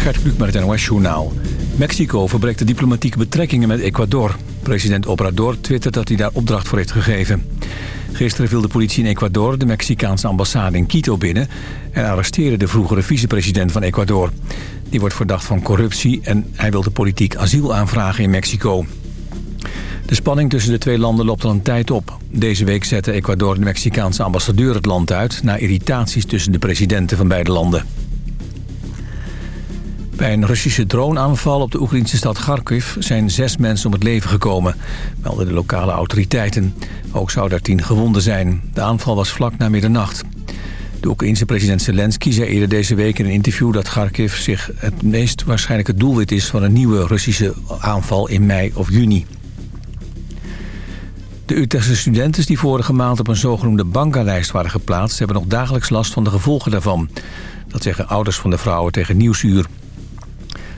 Gert Kluk met het NOS-journaal. Mexico verbreekt de diplomatieke betrekkingen met Ecuador. President Obrador twittert dat hij daar opdracht voor heeft gegeven. Gisteren viel de politie in Ecuador de Mexicaanse ambassade in Quito binnen... en arresteerde de vroegere vicepresident van Ecuador. Die wordt verdacht van corruptie en hij wil de politiek asiel aanvragen in Mexico. De spanning tussen de twee landen loopt al een tijd op. Deze week zette Ecuador de Mexicaanse ambassadeur het land uit... na irritaties tussen de presidenten van beide landen. Bij een Russische droneaanval op de Oekraïnse stad Kharkiv... zijn zes mensen om het leven gekomen, melden de lokale autoriteiten. Ook zouden er tien gewonden zijn. De aanval was vlak na middernacht. De Oekraïense president Zelensky zei eerder deze week in een interview... dat Kharkiv zich het meest waarschijnlijke doelwit is... van een nieuwe Russische aanval in mei of juni. De Utrechtse studenten die vorige maand op een zogenoemde bankenlijst waren geplaatst... hebben nog dagelijks last van de gevolgen daarvan. Dat zeggen ouders van de vrouwen tegen Nieuwsuur.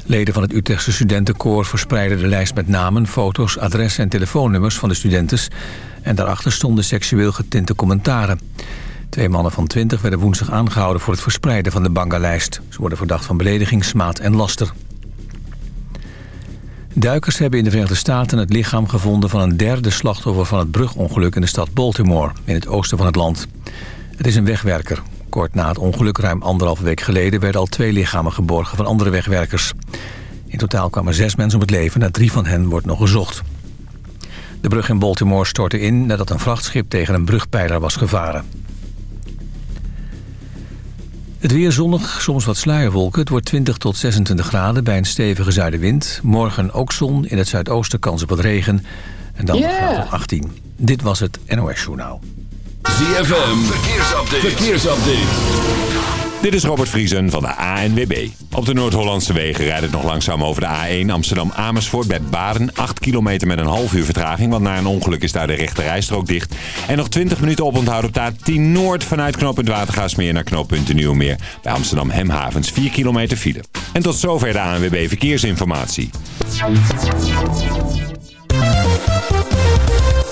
Leden van het Utrechtse studentenkoor verspreidden de lijst met namen, foto's, adressen en telefoonnummers van de studentes. En daarachter stonden seksueel getinte commentaren. Twee mannen van 20 werden woensdag aangehouden voor het verspreiden van de bangalijst. Ze worden verdacht van belediging, smaad en laster. Duikers hebben in de Verenigde Staten het lichaam gevonden van een derde slachtoffer van het brugongeluk in de stad Baltimore, in het oosten van het land. Het is een wegwerker. Kort na het ongeluk, ruim anderhalve week geleden... werden al twee lichamen geborgen van andere wegwerkers. In totaal kwamen zes mensen om het leven. Na drie van hen wordt nog gezocht. De brug in Baltimore stortte in nadat een vrachtschip tegen een brugpijler was gevaren. Het weer zonnig, soms wat sluierwolken. Het wordt 20 tot 26 graden bij een stevige zuidenwind. Morgen ook zon, in het zuidoosten kans op wat regen. En dan yeah. graad 18. Dit was het NOS Journaal. ZFM, verkeersupdate. verkeersupdate. Dit is Robert Vriesen van de ANWB. Op de Noord-Hollandse wegen rijdt het nog langzaam over de A1 Amsterdam-Amersfoort bij Baden. 8 kilometer met een half uur vertraging, want na een ongeluk is daar de rechte rijstrook dicht. En nog 20 minuten oponthoud op de A10 Noord vanuit knooppunt Watergaasmeer naar knooppunt Nieuwmeer. Bij Amsterdam Hemhavens 4 kilometer file. En tot zover de ANWB Verkeersinformatie.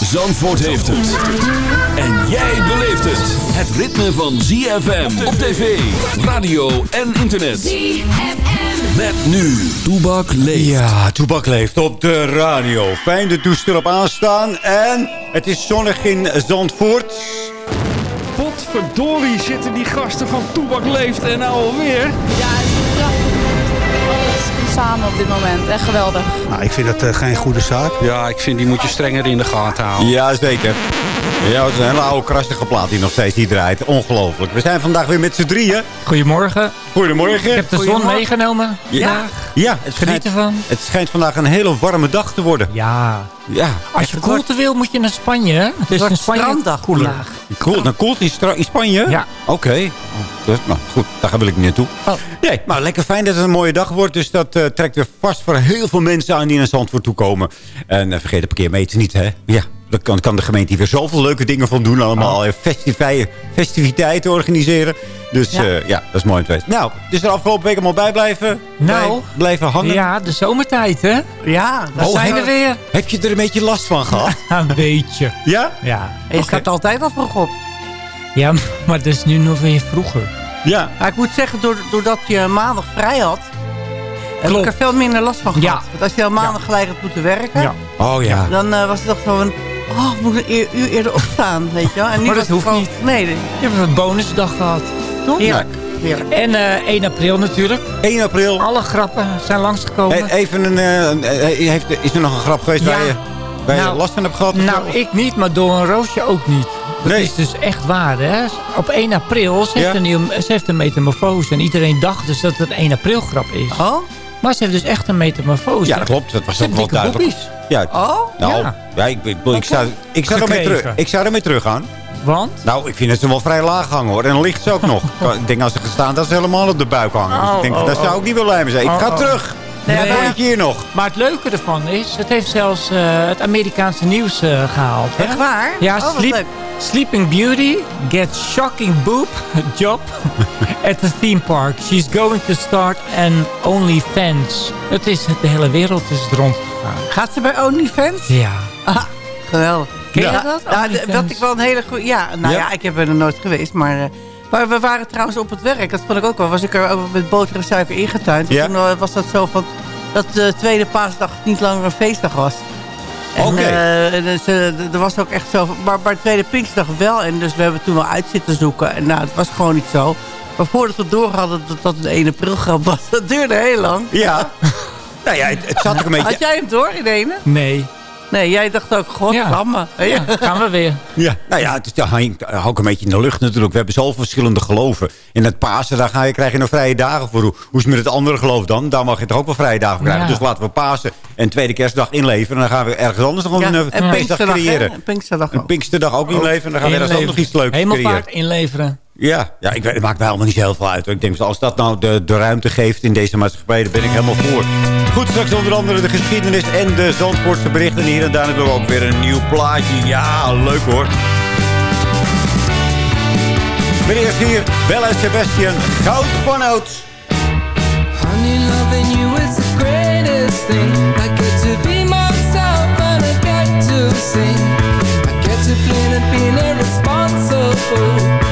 Zandvoort heeft het. En jij beleeft het. Het ritme van ZFM op tv, radio en internet. ZFM. Met nu, Toebak leeft. Ja, Toebak leeft op de radio. Fijn de toestel op aanstaan. En het is zonnig in Zandvoort. Potverdorie zitten die gasten van Toebak leeft en nou alweer. Ja, samen op dit moment. Echt geweldig. Nou, ik vind dat uh, geen goede zaak. Ja, ik vind die moet je strenger in de gaten houden. Ja, zeker. Ja, het is een hele oude krassige plaat die nog steeds niet draait. Ongelooflijk. We zijn vandaag weer met z'n drieën. Goedemorgen. Goedemorgen. Ik heb de zon meegenomen. Ja. Ja, het schijnt, ervan. het schijnt vandaag een hele warme dag te worden. Ja. Ja. Als je koelte wil, moet je naar Spanje. Het is een stranddag vandaag. Cool, dan koelt in, in Spanje? Ja. Oké. Dus, nou, goed, daar wil ik niet naartoe. Oh. Nee, maar lekker fijn dat het een mooie dag wordt. Dus dat uh, trekt er vast voor heel veel mensen aan die naar Zandvoort toe komen. En uh, vergeet de parkeermeters niet, hè? Ja, daar kan, kan de gemeente weer zoveel leuke dingen van doen. Allemaal oh. festiviteiten organiseren. Dus ja. Uh, ja, dat is mooi om te Nou, dus er afgelopen week allemaal bij blijven? Nou, bij, blijven hangen? Ja, de zomertijd, hè? Ja, daar oh, zijn we weer. Heb je er een beetje last van gehad? een beetje. Ja? Ja. Je okay. staat altijd al vroeg op. Ja, maar het is nu nog weer vroeger. Ja. Maar ik moet zeggen, doordat je maandag vrij had... heb ik er veel minder last van gehad. Ja. Want als je al maandag ja. gelijk had moeten werken... Ja. Oh ja. Dan uh, was het toch zo van... Oh, ik moet een uur eerder opstaan, weet je wel. En nu maar dat hoeft gewoon, niet. Nee. Je hebt een bonusdag gehad. Toch? Heerlijk. Heerlijk. En uh, 1 april natuurlijk. 1 april. Alle grappen zijn langsgekomen. Even een, uh, heeft, is er nog een grap geweest ja. waar, je, waar nou, je last van hebt gehad? Nou, ik niet, maar door een roosje ook niet. Dat nee. is dus echt waar, hè? Op 1 april, ze heeft, Ja. een, ze heeft een metamorfose. En iedereen dacht dus dat het een 1 april grap is. Oh? Maar ze heeft dus echt een metamorfose. Ja, dat klopt. Dat was Ze ook heeft wel duidelijk. Ja. Oh? Nou, Ja. ja. ik, ik, ik, zou, ik, ermee terug, ik zou ermee terug gaan. Want? Nou, ik vind het ze wel vrij laag hangen hoor. En dan ligt ze ook nog. Ik denk als ze gestaan dat ze helemaal op de buik hangen. Dus Oh, ik denk, oh, daar zou oh. ik niet mee zijn. Ik Oh, ga oh. terug. Nee, nee, maar- hier nog. Maar het leuke ervan is, het heeft zelfs eh, het Amerikaanse nieuws eh, gehaald. hè? Echt waar? Ja, Oh, sleep. Sleeping Beauty gets shocking boob job at the theme park. She's going to start an OnlyFans. Het is, de hele wereld is het rondgegaan. Gaat ze bij OnlyFans? Ja. Ah, geweldig. Ken je Ja, dat? Nou, OnlyFans? d- wat ik wel een hele goede... Ja, nou Ja? ja? ik heb er nooit geweest, maar... eh, maar we waren trouwens op het werk. Dat vond ik ook wel. Was ik er ook met boter en suiker ingetuind. Ja? Toen eh, was dat zo van... Dat de tweede paasdag niet langer een feestdag was. En, Oké. eh, en dus, eh, er was ook echt zo... van- Maar bij tweede Pinksterdag wel. En dus we hebben toen wel uit zitten zoeken. En nou, het was gewoon niet zo. Maar voordat we door hadden dat dat een 1 april grap was. Dat duurde heel lang. Ja. nou ja, het, het zat ook een beetje... Had jij hem door in ene? Nee. Nee, jij dacht ook, godsamme. Ja. Ja, gaan we weer. Ja, nou ja, het hangt ook een beetje in de lucht natuurlijk. We hebben zoveel verschillende geloven. In het Pasen, daar ga je, krijg je nog vrije dagen voor. Hoe is het met het andere geloof dan? Daar mag je toch ook wel vrije dagen voor krijgen. Ja. Dus laten we Pasen en tweede kerstdag inleveren. En dan gaan we ergens anders nog een Ja, eh, feestdag creëren. En Pinksterdag Een ook. Pinksterdag ook inleveren. En dan gaan we ergens anders nog iets leuks creëren. Hemelvaart inleveren. Ja, ja ik weet, het maakt mij helemaal niet zo heel veel uit. Ik denk, als dat nou de, de ruimte geeft in deze maatschappij, dan ben ik helemaal voor. Goed, straks onder andere de geschiedenis en de Zandvoortse berichten. Hier en daar natuurlijk ook weer een nieuw plaatje. Ja, leuk hoor. Eerst hier, Bella en Sebastian, goud van oud. Honey, you is the greatest thing. I get to be myself and I get to. I get to and irresponsible.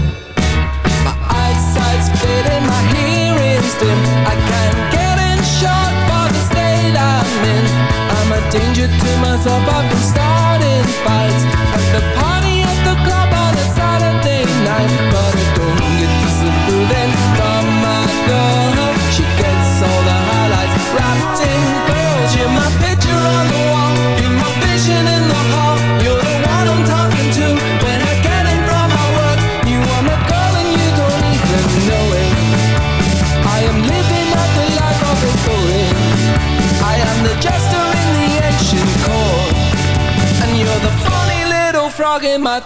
danger to myself. I've been starting fights at the party at the club on a Saturday night, but my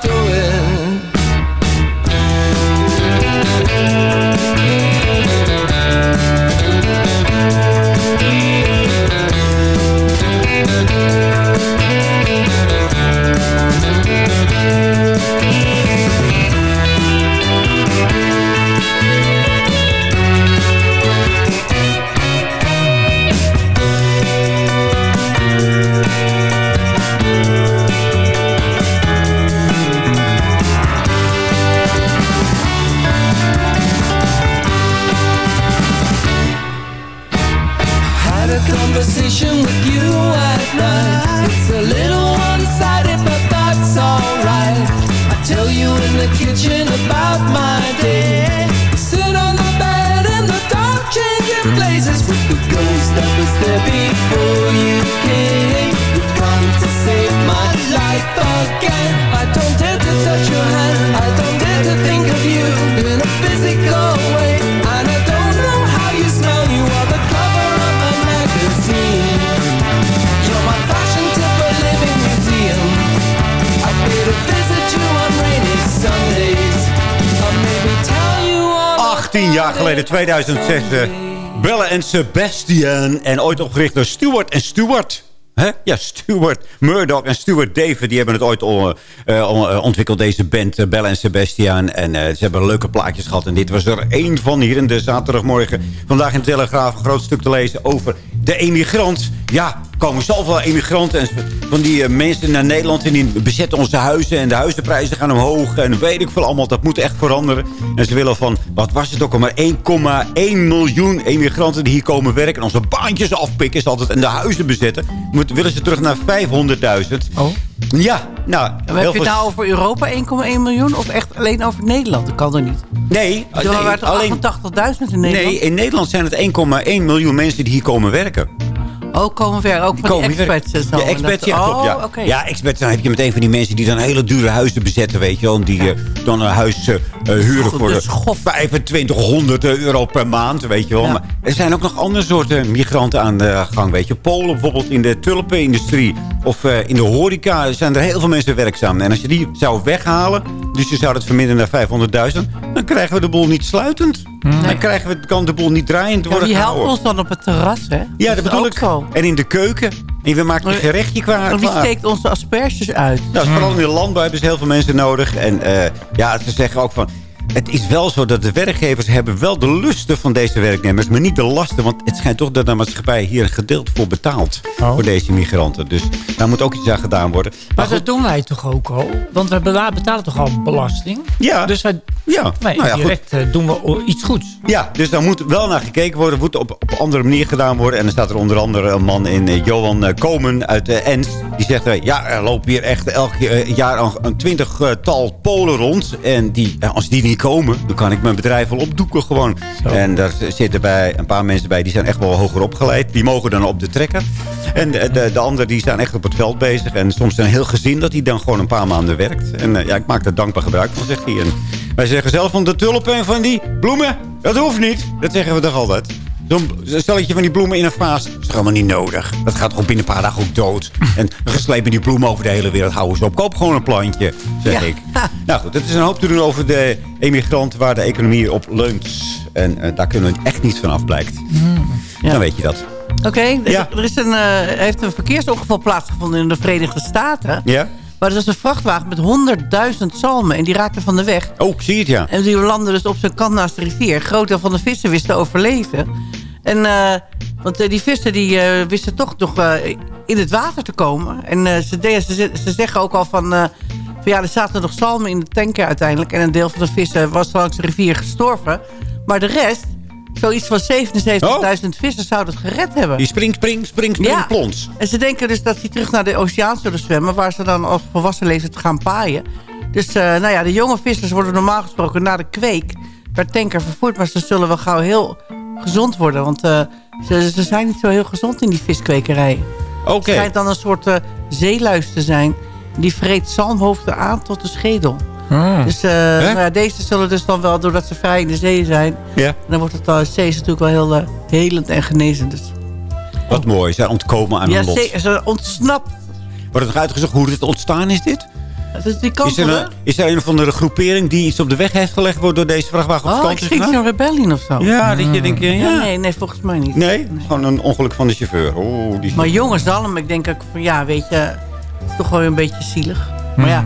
2006. eh, Bella en Sebastian. En ooit opgericht door Stuart en Stuart. Hè? Ja, Stuart Murdoch en Stuart David. Die hebben het ooit eh, eh, ontwikkeld, deze band. Bella en Sebastian. En ze hebben leuke plaatjes gehad. En dit was er één van hier in de zaterdagmorgen. Vandaag in de Telegraaf een groot stuk te lezen over de emigrant. Ja, komen zoveel emigranten en van die eh, mensen naar Nederland. En die bezetten onze huizen. En de huizenprijzen gaan omhoog. En weet ik veel allemaal. Dat moet echt veranderen. En ze willen van, wat was het ook al maar 1,1 miljoen emigranten die hier komen werken. En onze baantjes afpikken is altijd. En de huizen bezetten. Moet, willen ze terug naar 500.000. Oh. Ja, nou, Maar heb je het veel- nou over Europa 1,1 miljoen? Of echt alleen over Nederland? Dat kan er niet. Nee, Er nee, waren toch alleen... 88.000 in Nederland? Nee, in Nederland zijn het 1,1 miljoen mensen die hier komen werken. Ook komen ver. Ook van komen die expats en zo. Ja, expats, ja, klopt, Oh, ja. Ja, expats, dan heb je meteen van die mensen die dan hele dure huizen bezetten, weet je wel. Die eh, dan een huis eh, eh, huren voor de de 2500 euro per maand, weet je wel. Ja. Maar er zijn ook nog andere soorten migranten aan de gang, weet je. Polen bijvoorbeeld in de tulpenindustrie of eh, in de horeca zijn er heel veel mensen werkzaam. En als je die zou weghalen, dus je zou dat verminderen naar 500.000, dan krijgen we de boel niet sluitend. Dan krijgen we, kan de boel niet draaiend Ja, worden wie helpt gehouden. ons dan op het terras, hè? Ja, dat bedoel ik. zo. En in de keuken. En we maken je gerechtje klaar. En wie steekt onze asperges uit? Nou, vooral in de landbouw hebben ze heel veel mensen nodig. En eh, ja, ze zeggen ook van... Het is wel zo dat de werkgevers hebben wel de lusten van deze werknemers... maar niet de lasten. Want het schijnt toch dat de maatschappij hier een gedeelte voor betaalt... voor deze migranten. Dus daar moet ook iets aan gedaan worden. Maar dat doen wij toch ook al? Want we betalen toch al belasting? Ja. Dus wij, Ja, nou ja, direct eh, doen we iets goeds. Ja, dus daar moet wel naar gekeken worden. moet op, op andere manier gedaan worden. En dan staat er onder andere een man in, eh, Johan eh, Komen uit Ens. Die zegt, ja, er lopen hier echt elk jaar een, twintigtal Polen rond. En die, als die niet komen, dan kan ik mijn bedrijf wel opdoeken gewoon. En daar zitten bij een paar mensen bij, die zijn echt wel hoger opgeleid. Die mogen dan op de trekker. En de, de, de anderen die zijn echt op het veld bezig. En soms een heel gezin dat die dan gewoon een paar maanden werkt. En eh, ja, ik maak er dankbaar gebruik van, zegt hij. En wij zeggen zelf van de tulpen en van die bloemen, dat hoeft niet. Dat zeggen we toch altijd. Zo'n stelletje van die bloemen in een vaas, dat is toch helemaal niet nodig. Dat gaat gewoon binnen een paar dagen ook dood. En gesleept met die bloemen over de hele wereld houden ze op. Koop gewoon een plantje, zeg Ja. ik. Nou goed, het is een hoop te doen over de emigranten waar de economie op leunt. En eh, daar kunnen we echt niet van af, blijkt. Dan weet je dat. Oké, er- Ja. er is een, eh, heeft een verkeersongeval plaatsgevonden in de Verenigde Staten. Ja? Maar er was een vrachtwagen met 100.000 zalmen en die raakte van de weg. Oh, ik zie het, ja. En die landde dus op zijn kant naast de rivier. Een groot deel van de vissen wisten te overleven. En, eh, want eh, die vissen die, eh, wisten toch nog in het water te komen. En ze, deden- ze, ze zeggen ook al van, van... ja, er zaten nog zalmen in de tanker uiteindelijk. En een deel van de vissen was langs de rivier gestorven. Maar de rest, zoiets van 77.000 vissen, zou het gered hebben. Die spring, spring, spring, spring, Ja. plons. En ze denken dus dat die terug naar de oceaan zullen zwemmen... waar ze dan als volwassen leeftijd gaan paaien. Dus eh, nou ja, de jonge vissers worden normaal gesproken naar de kweek... per tanker vervoerd, maar ze zullen wel gauw heel gezond worden. Want eh, ze, ze zijn niet zo heel gezond in die viskwekerijen. Oké. Het schijnt dan een soort eh, zeeluis te zijn. Die vreet zalmhoofden aan tot de schedel. Dus eh, nou ja, deze zullen dus dan wel, doordat ze vrij in de zee zijn... Ja. dan wordt het uh, zee is natuurlijk wel heel eh, helend en genezend. Dus. Wat mooi, ze zijn ontkomen aan Ja, hun lot. zee, ze ontsnapt. Wordt het nog uitgezocht hoe dit ontstaan is, dit? Dus die Is er, een, is er een of andere groepering die iets op de weg heeft gelegd... waardoor deze vrachtwagen op Oh, kant ik is denk gedaan? zo'n rebellion of zo. Ja, dat je denkt, ja. Ja, nee, nee, volgens mij niet. Nee, gewoon een ongeluk van de chauffeur. Oeh, die... Maar jongens zalm, ik denk ook van ja, weet je, het is toch wel een beetje zielig. Maar ja,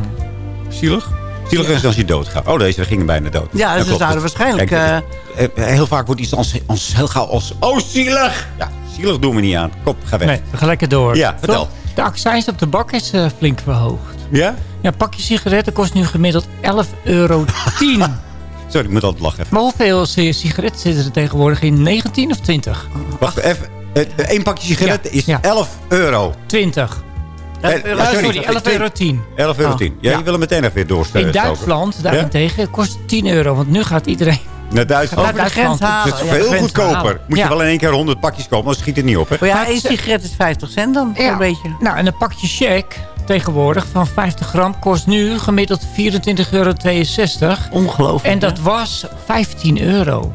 Zielig? Zielig is als je doodgaat. Oh, deze gingen bijna dood. Ja, Dat ze klopt. zouden waarschijnlijk, Kijk, eh, eh, heel vaak wordt iets als, als heel gauw als... Oh, zielig! Ja, zielig doen we niet aan. Kop, ga weg. Nee, we gaan lekker door. Ja, vertel. Toch? De accijns op tabak is eh, flink verhoogd. Ja? Ja, pakje sigaretten kost nu gemiddeld 11,10 euro. Sorry, ik moet altijd lachen. maar hoeveel si- sigaretten zitten er tegenwoordig in? 19 of 20? Wacht even. Eén pakje sigaretten is ja. 11 euro. 20. Eh, sorry, 11,10 euro. 10. 11 euro Oh. 10. Ja, wil hem meteen even weer doorstellen. In Duitsland daarentegen kost het 10 euro. Want nu gaat iedereen Naar Duitsland. naar Duitsland. Het is veel goedkoper. halen. Moet je wel in één keer 100 pakjes kopen, anders schiet het niet op. Hè? ja, één sigaret is 50 cent dan, Ja. een beetje. Nou, en een pakje check tegenwoordig van 50 gram kost nu gemiddeld 24,62 euro. Ongelooflijk. En dat was 15 euro.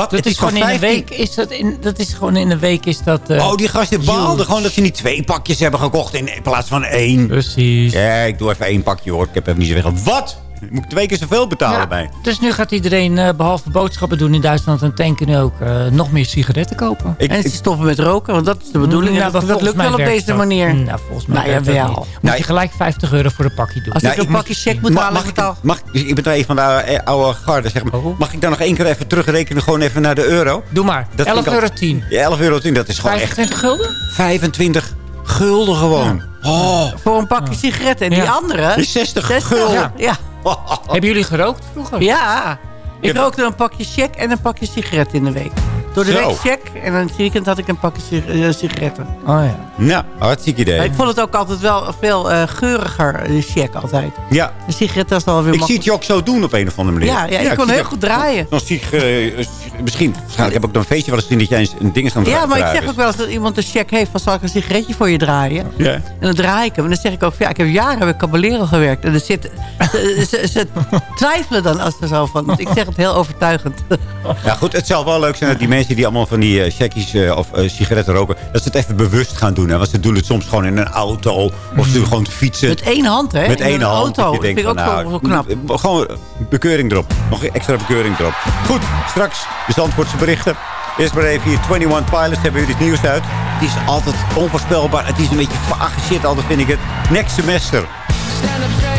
Wat? Dat Het is, gewoon in een 15? week is dat in, dat is gewoon in een week is dat. eh, Oh, die gasten baalden gewoon dat ze niet twee pakjes hebben gekocht in plaats van één. Precies. Ja, ik doe even één pakje hoor. Ik heb even niet zoveel. Wat? Moet ik twee keer zoveel betalen Ja, bij? Dus nu gaat iedereen, eh, behalve boodschappen doen in Duitsland en tanken, nu ook eh, nog meer sigaretten kopen. Ik, En ze ik, stoppen met roken, want dat is de bedoeling. Nou, dat, dat lukt wel op deze dat. manier. Nou, volgens mij Nou, niet. Moet Nou, je gelijk 50 euro voor een pakje doen. Als Nou, ik een ik pakje check moet halen, mag, ik, al... mag, ik ben er even van de oude, oude garde, zeg maar. Oh. Mag ik dan nog één keer even terugrekenen, gewoon even naar de euro? Doe maar. Dat 11,10 vind ik euro. al- 10. Ja, 11 euro, 10, dat is gewoon echt 25 gulden? 25 gulden gewoon. Oh, Voor een pakje sigaretten. En die Ja. andere... die 60 60, gulden. Ja. Hebben jullie gerookt vroeger? Ja. Ik rookte een pakje check en een pakje sigaretten in de week. Door de week check. En dan het weekend had ik een pakje sig- eh, sigaretten. Oh ja. Nou, hartstikke idee. Maar ik vond het ook altijd wel veel eh, geuriger, de check altijd. Ja, De sigaretten was dan weer ik zie het je ook zo doen op een of andere manier. Ja, ja, ik kon heel dat- goed draaien. Dan zie ik, eh, misschien, waarschijnlijk heb ik op een feestje wel eens gezien dat jij eens een ding is gaan Ja, draaien. maar ik zeg ook wel eens dat iemand een check heeft... van zal ik een sigaretje voor je draaien? Ja. En dan draai ik hem. En dan zeg ik ook, ja, ik heb jaren bij Caballero gewerkt. En er zit, ze, ze, ze twijfelen dan als ze zo van... want Ik zeg het heel overtuigend. Ja, goed, het zal wel leuk zijn dat die mensen die allemaal van die uh, checkies eh, of eh, sigaretten roken... dat ze het even bewust gaan doen. Hè? Want ze doen het soms gewoon in een auto of ze doen gewoon fietsen. Met één hand, hè? Met In één een hand. auto. Dat vind ik ook nou, zo, zo knap. Gewoon bekeuring erop. Nog een extra bekeuring erop. Goed, straks de Zandvoortse berichten. Eerst maar even hier 21 Pilots hebben jullie het nieuws uit. Het is altijd onvoorspelbaar. Het is een beetje vage shit altijd, vind ik het. Next semester. Stand up straight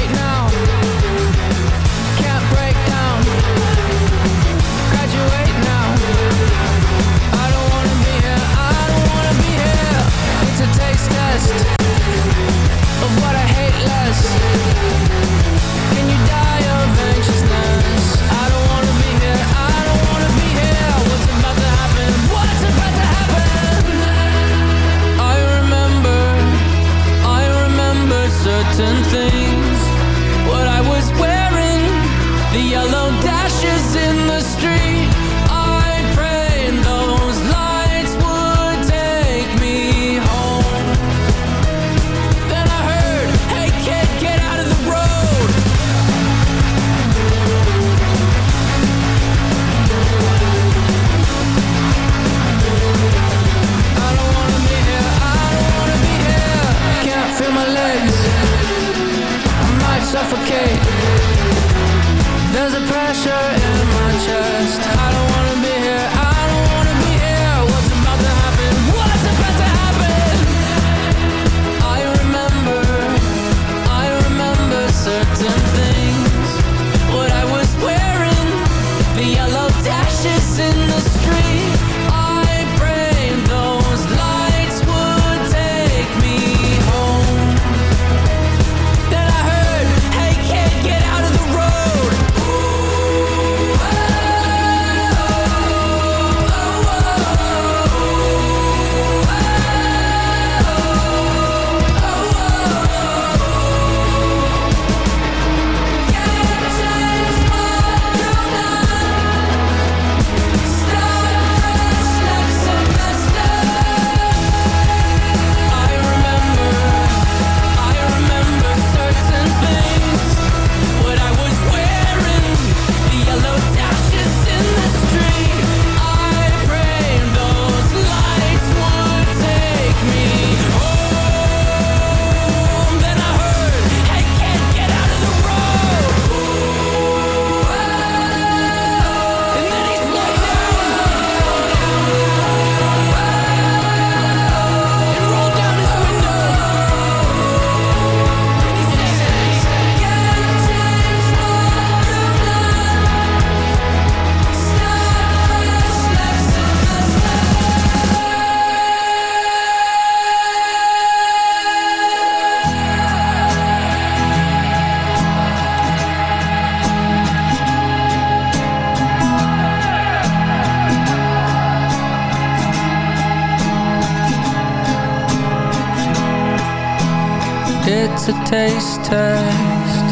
taste test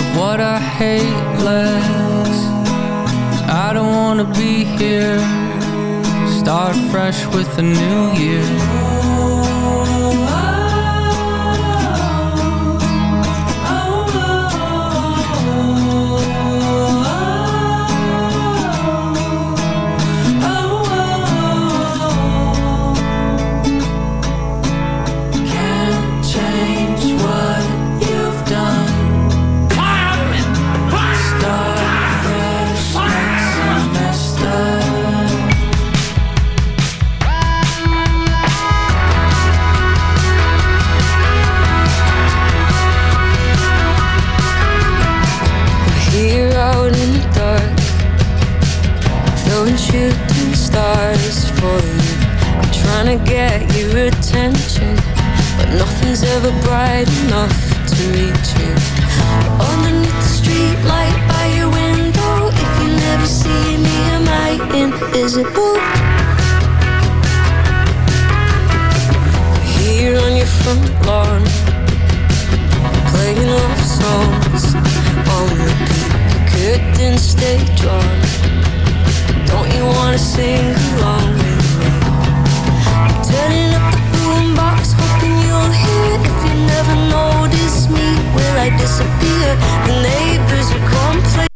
of what I hate less. I don't wanna be here. Start fresh with a new year. Nothing's ever bright enough to reach you Underneath the street light by your window If you never see me? Am I invisible? Here on your front lawn, playing love songs on repeat. The curtains stay drawn. Don't you wanna sing along disappear? The neighbors are complaining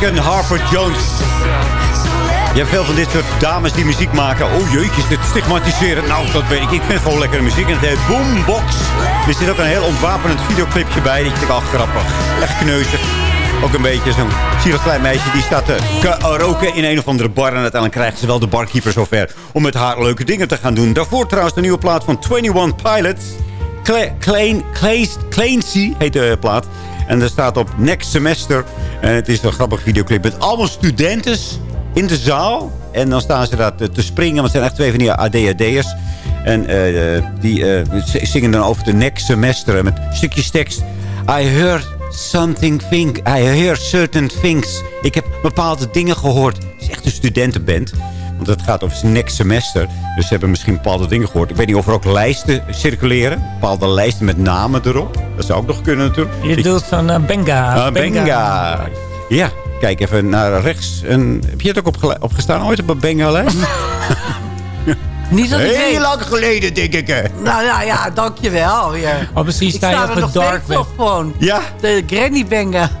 Morgan Harper Jones. Je hebt veel van dit soort dames die muziek maken. Oh jeetje, dit stigmatiserend? Nou, dat weet ik. Ik vind gewoon lekkere muziek. En het heet Boombox. Er zit ook een heel ontwapenend videoclipje bij. Dat je al grappig. Echt kneuzig. Ook een beetje zo'n zielig klein meisje die staat te roken in een of andere bar. En uiteindelijk krijgt ze wel de barkeeper zover om met haar leuke dingen te gaan doen. Daarvoor trouwens de nieuwe plaat van 21 Pilots. Klein, Clancy heet de plaat. En er staat op next semester. En het is een grappig videoclip met allemaal studenten in de zaal. En dan staan ze daar te, springen. Want het zijn echt twee van die ADHD'ers. En eh, die eh, zingen dan over de next semester. Met stukjes tekst. I heard something think. I hear certain things. Ik heb bepaalde dingen gehoord. Het is echt een studentenband. Want het gaat over next semester. Dus ze hebben misschien bepaalde dingen gehoord. Ik weet niet of er ook lijsten circuleren. Bepaalde lijsten met namen erop. Dat zou ook nog kunnen natuurlijk. Je Ik- doet zo'n eh, benga. Ah, Benga. Ja, kijk even naar rechts. En, heb je het ook opgele- opgestaan ooit op een Benga-lijst? Niet dat ik Heel weet. lang geleden, denk ik. hè. Nou ja, ja, dankjewel weer. Oh, precies, Ik sta je op het dark web. op. Ja, De Granny Benga.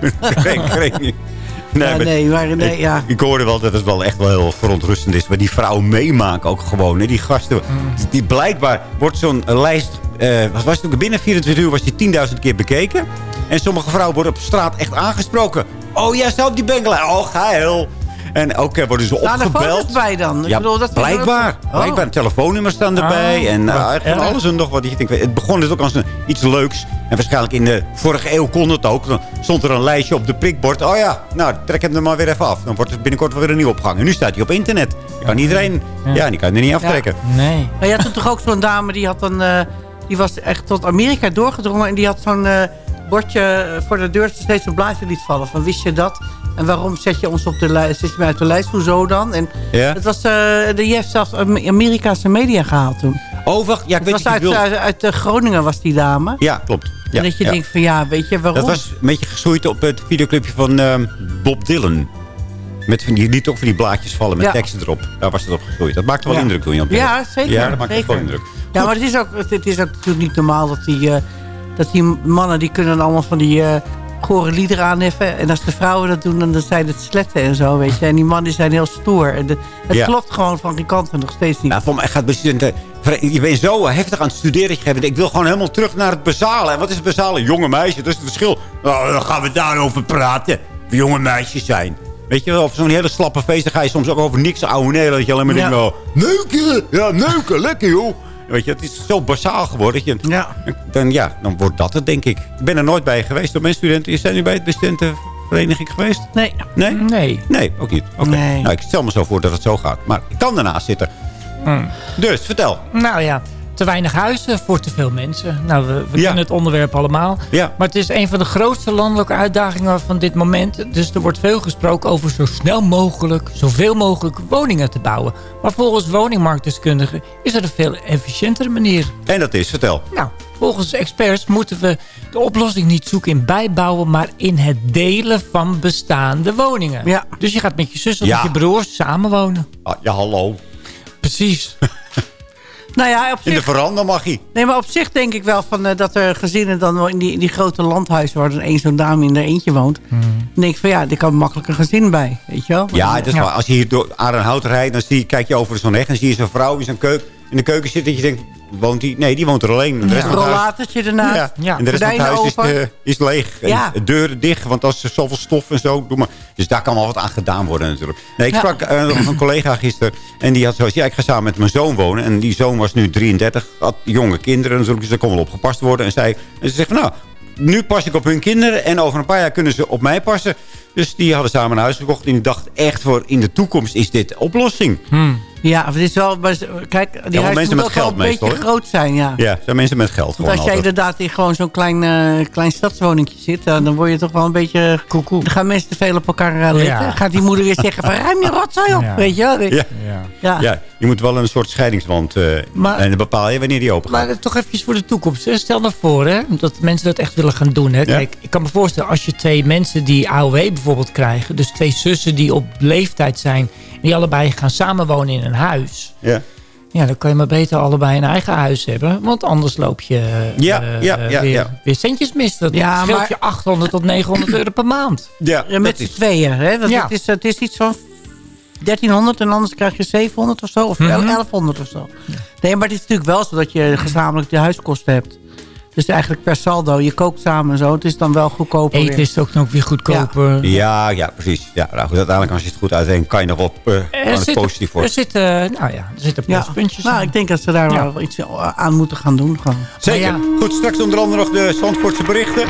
Nee, Ja, nee, maar nee, ik, ja. ik hoorde wel dat het wel echt wel heel verontrustend is. Maar die vrouwen meemaken ook gewoon. Hè. Die gasten, Mm. die blijkbaar wordt zo'n lijst... eh, wat was het ook? Binnen 24 uur was die 10.000 keer bekeken. En sommige vrouwen worden op straat echt aangesproken. Oh, jij op die bengelaar. Oh, geil. En ook eh, worden ze daar opgebeld. foto's bij dan. Ik Ja, bedoel, dat blijkbaar. Oh. Blijkbaar een telefoonnummer staan erbij. Oh, en uh, van erg. alles en nog wat. Je denkt, het begon dus ook als een, iets leuks. En waarschijnlijk in de vorige eeuw kon het ook. Dan stond er een lijstje op de prikbord. Oh ja, nou, trek hem er maar weer even af. Dan wordt er binnenkort wel weer een nieuw opgehangen. En nu staat hij op internet. Je kan iedereen... Ja, die kan je er niet aftrekken. Nee. Maar je had toen toch ook zo'n dame, die had dan... eh, die was echt tot Amerika doorgedrongen. En die had zo'n eh, bordje eh, voor de deur steeds een blaadje liet vallen. Van wist je dat? En waarom zet je ons op de lijst? Zet je mij uit de lijst? Hoezo dan? En Ja. het was, eh de, je heeft zelfs Amerikaanse media gehaald toen. Oh, wacht. Ja, ik weet het was wat uit, bedoelt. uit, uit, eh, Groningen was die dame. Ja, klopt. Ja, en dat je ja. denkt van ja, weet je waarom? Dat was een beetje geschoeid op het videoclipje van ehm, Bob Dylan. Met die liet ook van die blaadjes vallen met Ja. teksten erop. Daar was het op geschoeid. Dat maakte wel Ja. indruk toen je op Ja, zeker. Ja, dat maakte wel indruk. Ja, maar het is, ook, het, is ook natuurlijk niet normaal dat die, eh, dat die mannen... die kunnen allemaal van die eh gore liederen aanheffen. En als de vrouwen dat doen, dan zijn het sletten en zo, weet je. En die mannen zijn heel stoer. En de, het Ja. klopt gewoon van die kanten nog steeds niet. Nou, voor mij gaat studenten... Je bent zo heftig aan het studeren. Ik wil gewoon helemaal terug naar het basale. En wat is het basale? Jonge meisje, dat is het verschil. Nou, dan gaan we daarover praten. Jonge meisjes zijn. Weet je wel, op zo'n hele slappe feest... dan ga je soms ook over niks ouwe nee, Dat je alleen maar Ja. denkt, oh, neuken. Ja, neuken, lekker joh. Weet je, het is zo basaal geworden. Dat je, Ja. dan, ja, dan wordt dat het, denk ik. Ik ben er nooit bij geweest door mijn studenten. Zijn jullie bij de studentenvereniging geweest? Nee. Nee? Nee. Nee, ook niet. Oké. Nee. Nou, ik stel me zo voor dat het zo gaat. Maar ik kan ernaast zitten. Hmm. Dus, vertel. Nou ja, te weinig huizen voor te veel mensen. Nou, we, we Ja. kennen het onderwerp allemaal. Ja. Maar het is een van de grootste landelijke uitdagingen van dit moment. Dus er wordt veel gesproken over zo snel mogelijk, zoveel mogelijk woningen te bouwen. Maar volgens woningmarktdeskundigen is er een veel efficiëntere manier. En dat is, vertel. Nou, volgens experts moeten we de oplossing niet zoeken in bijbouwen... maar in het delen van bestaande woningen. Ja. Dus je gaat met je zus of Ja. met je broers samenwonen. Ah, ja, hallo. Precies. Nou ja, op In de veranda mag hij. nee, maar op zich denk ik wel van, eh, dat er gezinnen dan wel in die, in die grote landhuizen... waar dan één zo'n dame in er eentje woont... Hmm. dan denk ik van ja, er kan makkelijk een gezin bij, weet je wel? Ja, dat is Ja. waar. Als je hier door Arenhout rijdt, dan zie, je- kijk je over zo'n heg... en zie je zo'n vrouw in, zo'n keuk, in de keuken zitten... dat je denkt, woont die? Nee, die woont er alleen. De rest Een van het huis, rollatertje ernaast. ja. Ja. En de rest van het huis is, eh, is leeg. En Ja. de deuren dicht, want als er zoveel stof en zo... Doe maar. Dus daar kan wel wat aan gedaan worden natuurlijk. Nee, ik Ja. sprak nog een collega gisteren... en die had zoiets... ja, ik ga samen met mijn zoon wonen. En die zoon was nu 33, had jonge kinderen natuurlijk... dus daar kon wel op gepast worden. En, zij, en ze zegt van, nou, nu pas ik op hun kinderen... en over een paar jaar kunnen ze op mij passen. Dus die hadden samen een huis gekocht... en die dacht echt voor in de toekomst is dit de oplossing. Ja, het is wel... Kijk, die wel huis mensen moet met ook wel geld een meestal, beetje hè? groot zijn, ja. Ja, zijn mensen met geld gewoon Want als jij inderdaad in gewoon zo'n klein, eh, klein stadswoningje zit... dan dan word je toch wel een beetje... Koekoe. Dan gaan mensen te veel op elkaar uh, letten. Ja. Gaat die moeder weer zeggen van ruim je rotzooi op, Ja. weet je wel. Ja. Ja. Ja. Ja, je moet wel een soort scheidingswand... eh, Maar- en dan bepaal je wanneer die open gaat. Maar toch even voor de toekomst. hè. Stel nou voor hè, dat mensen dat echt willen gaan doen. Hè. Kijk, ik kan me voorstellen als je twee mensen die AOW bijvoorbeeld krijgen... dus twee zussen die op leeftijd zijn... die allebei gaan samenwonen in een huis... Ja. Ja, dan kan je maar beter allebei een eigen huis hebben. Want anders loop je eh, Ja, eh, ja, ja, weer, ja. weer centjes mis. Dat Ja, scheelt maar- je 800 tot 900 euro per maand. Ja, Ja, met z'n is- tweeën. Hè? Want Ja. het, is, het is iets van 1300 en anders krijg je 700 of zo. Of Mhm. 1100 of zo. Nee, maar het is natuurlijk wel zo dat je gezamenlijk de huiskosten hebt. Dus eigenlijk per saldo, je kookt samen en zo. Het is dan wel goedkoper Eten weer. is ook nog weer goedkoper. Ja, ja, precies. Ja, nou goed, uiteindelijk als je het goed uitdenkt, kan je nog wel uh, Er positief er worden. zitten, nou ja, er zitten Ja. pluspuntjes Nou, ik denk dat ze daar Ja. wel iets aan moeten gaan doen. Gewoon. Zeker. Ja. Goed, straks onder andere nog de Zandvoortse berichten.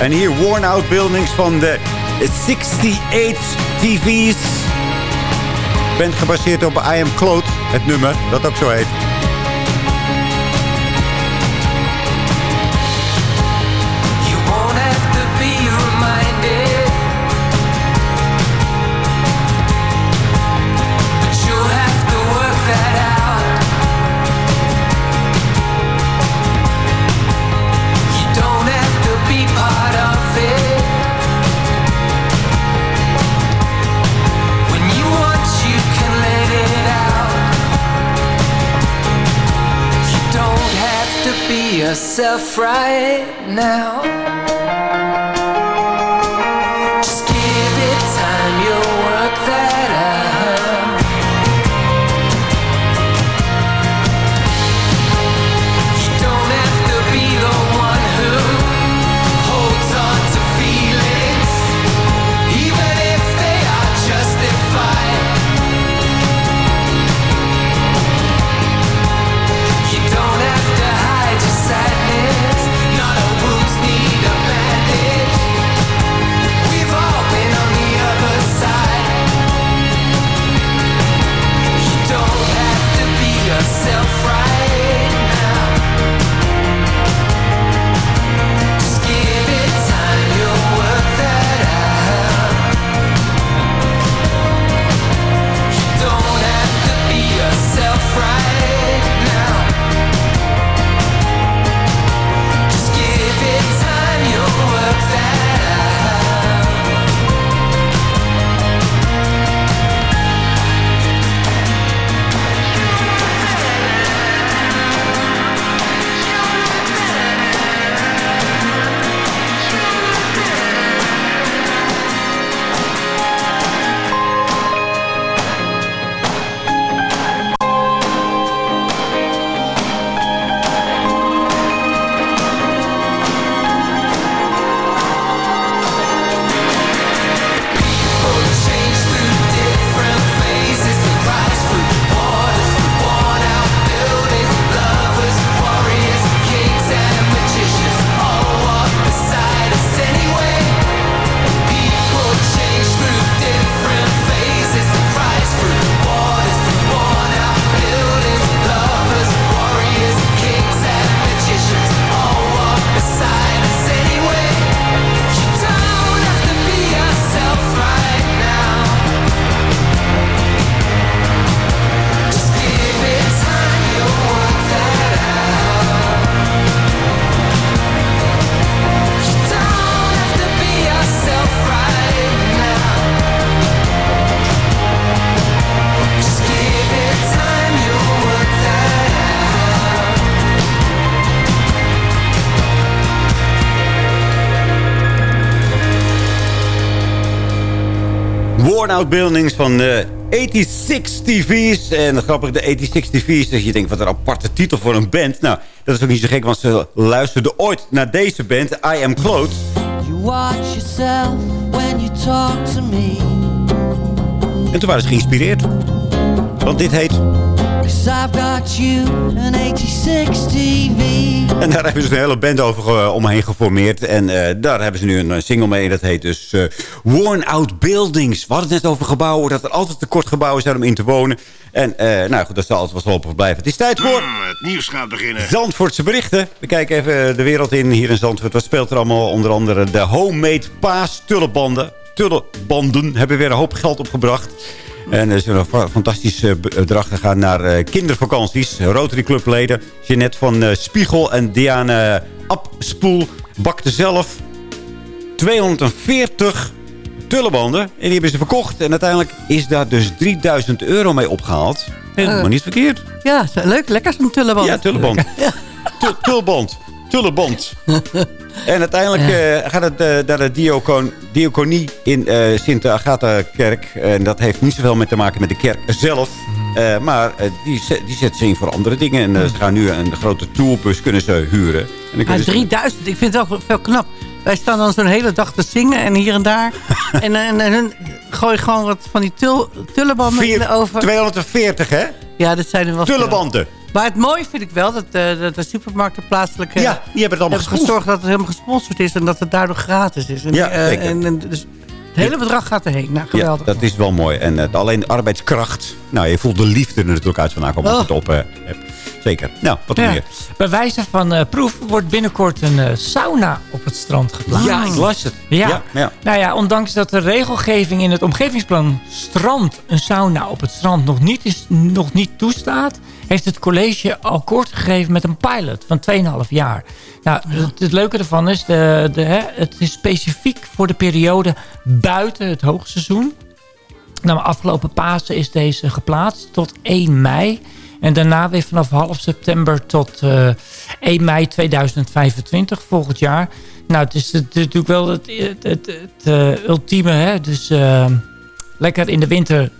En hier worn-out buildings van de 68 TV's. Bent gebaseerd op I Am Cloud, het nummer, dat ook zo heet. Yourself right now. Worn-out buildings van de 86 TV's. En grappig, de 86 TV's. Dat je denkt, wat een aparte titel voor een band. Nou, dat is ook niet zo gek, want ze luisterden ooit naar deze band, I Am Clothes. You watch yourself when you talk to me. En toen waren ze geïnspireerd. Want dit heet... Cause I've got you an 86 TV. En daar hebben ze een hele band over ge- omheen geformeerd. En eh, daar hebben ze nu een eh, single mee. Dat heet dus eh, Worn Out Buildings. We hadden het net over gebouwen. Dat er altijd tekort gebouwen zijn om in te wonen. En eh, nou goed, dat zal altijd wel voorlopig blijven. Het is tijd voor... Het nieuws gaat beginnen. Zandvoortse berichten. We kijken even de wereld in hier in Zandvoort. Wat speelt er allemaal? Onder andere de homemade paas tullebanden. Tullebanden hebben weer een hoop geld opgebracht. En er is een fa- fantastisch eh, bedrag gegaan naar eh, kindervakanties. Rotary Clubleden. Jeanette van eh, Spiegel en Diana Abspoel bakten zelf 240 tullebanden. En die hebben ze verkocht. En uiteindelijk is daar dus 3000 euro mee opgehaald. Helemaal Eh. niet verkeerd. Ja, leuk. Lekker zo'n tulleband. Ja, tulleband. Tu- Tulband. Tulleband. en uiteindelijk eh, gaat het eh, naar de diacon, diaconie in eh Sint-Agatha-kerk. En dat heeft niet zoveel mee te maken met de kerk zelf. Eh, maar die, zet- die zetten ze in voor andere dingen. En ze gaan nu een grote tourbus kunnen ze huren. En ze- 3000, ik vind het wel veel knap. Wij staan dan zo'n hele dag te zingen en hier en daar. en, en, en hun gooien gewoon wat van die tul, tullebanden Vier- in de oven. 240, hè? Ja, dat zijn er wel veel. Maar het mooie vind ik wel dat, eh, dat de supermarkten plaatselijk... Ja, die hebben het allemaal hebben gezorgd dat het helemaal gesponsord is... en dat het daardoor gratis is. En, Ja, eh, zeker. en, en dus het hele bedrag gaat erheen. Nou, Ja, geweldig. dat is wel mooi. En eh, alleen de arbeidskracht. Nou, je voelt de liefde er natuurlijk uit vandaan komen als je het op hebt. Zeker. Nou, wat Ja. meer? Bij wijze van eh, proef wordt binnenkort een sauna op het strand geplaatst. Ja, ik las het. Ja. Ja, ja. Nou ja, ondanks dat de regelgeving in het omgevingsplan strand een sauna op het strand nog niet, is, nog niet toestaat, heeft het college akkoord gegeven met een pilot van 2,5 jaar. Nou, het, het leuke ervan is, de, de, hè, het is specifiek voor de periode buiten het hoogseizoen. Nou, afgelopen Pasen is deze geplaatst tot 1 mei. En daarna weer vanaf half september tot eh 1 mei 2025, volgend jaar. Nou, het is, het is natuurlijk wel het, het, het, het, eh, ultieme. Hè? Dus eh, lekker in de winter,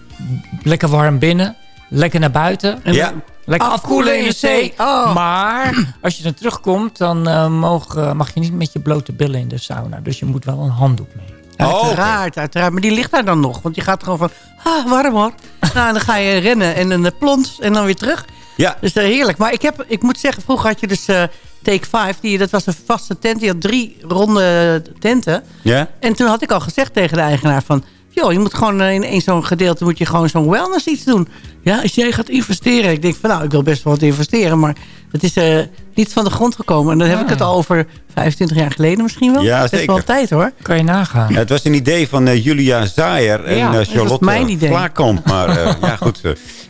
lekker warm binnen. Lekker naar buiten. Ja. Lekker afkoelen in de zee. Oh. Maar als je dan terugkomt, dan eh, mag, mag je niet met je blote billen in de sauna. Dus je moet wel een handdoek mee. Uiteraard, uiteraard. Maar die ligt daar dan nog. Want je gaat gewoon van, ah, warm hoor. nou, en dan ga je rennen en dan eh, plons en dan weer terug. Ja. Dus uh, heerlijk. Maar ik, heb, ik moet zeggen, vroeger had je dus uh, Take 5. Die, dat was een vaste tent. Die had drie ronde tenten. Ja? En toen had ik al gezegd tegen de eigenaar van... joh, je moet gewoon in één zo'n gedeelte moet je gewoon zo'n wellness iets doen. Ja, als jij gaat investeren. Ik denk van, nou, ik wil best wel wat investeren. Maar het is uh, niet van de grond gekomen. En dan heb ik het al over 25 jaar geleden misschien wel. Ja, dat zeker. is wel tijd hoor. Kan je nagaan. Ja, het was een idee van uh, Julia Zaaier en ja, uh, Charlotte mijn idee. Vlaakamp. Maar uh, ja, goed.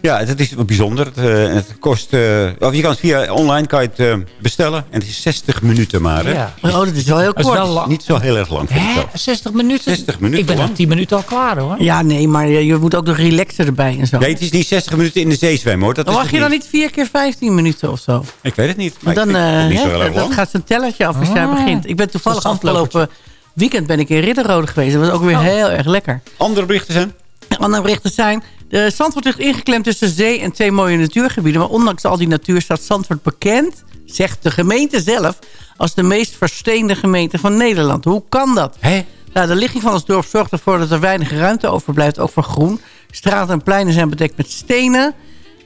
ja, het is wel bijzonder. Het, het kost... of je kan het via online kan je het bestellen. En het is 60 minuten maar. Hè? Ja. Oh, dat is wel heel kort. Wel niet zo heel erg lang. Hè? 60 minuten? 60 minuten Ik ben lang. na 10 minuten al klaar hoor. Ja, nee, maar je, je moet ook nog relaxen erbij en zo. Nee, het is niet 60 minuten in de zee zwemmen hoor. Dat mag je dan niet 4 keer 15 minuten of zo? Ik weet het niet. Maar dan, het niet dan lang. gaat zijn tellertje af als jij Ah. begint. Ik ben toevallig afgelopen weekend ben ik in Ridderrode geweest. Dat was ook weer Oh. heel erg lekker. Andere berichten zijn? Andere berichten zijn... De Zandvoort ligt ingeklemd tussen zee en twee mooie natuurgebieden. Maar ondanks al die natuur staat Zandvoort bekend, zegt de gemeente zelf... als de meest versteende gemeente van Nederland. Hoe kan dat? Hè? Nou, de ligging van ons dorp zorgt ervoor dat er weinig ruimte overblijft, ook voor groen. Straten en pleinen zijn bedekt met stenen.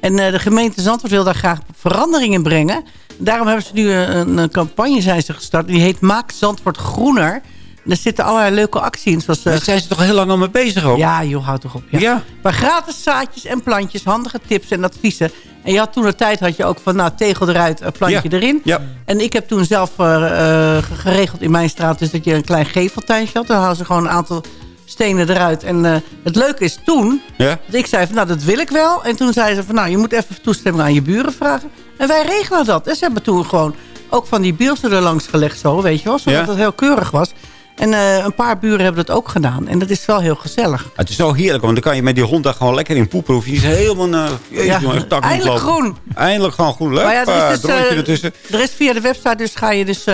En uh, de gemeente Zandvoort wil daar graag verandering in brengen. Daarom hebben ze nu een, een campagne zijn ze gestart. Die heet Maak Zandvoort Groener. En er zitten allerlei leuke acties in. Zoals, uh, Daar zijn ze toch heel lang al mee bezig ook? Ja, joh, houd toch op. Ja. ja. Maar gratis zaadjes en plantjes, handige tips en adviezen. En je had toen de tijd had je ook van, nou, tegel eruit, een plantje ja. erin. Ja. En ik heb toen zelf uh, geregeld in mijn straat... dus dat je een klein geveltuintje had. Dan halen ze gewoon een aantal stenen eruit. En uh, het leuke is toen... Ja? dat ik zei van, nou, dat wil ik wel. En toen zei ze van, nou, je moet even toestemming aan je buren vragen. En wij regelen dat. En ze hebben toen gewoon ook van die bielsen er langs gelegd zo, weet je wel. Zodat ja? het heel keurig was. En uh, een paar buren hebben dat ook gedaan. En dat is wel heel gezellig. Het is zo heerlijk, want dan kan je met die hond daar gewoon lekker in poepen. Hoef je is helemaal... Uh, ja, eindelijk groen. Eindelijk gewoon groen. Leuk, ja, er is, dus, uh, ertussen. er is via de website, dus ga je dus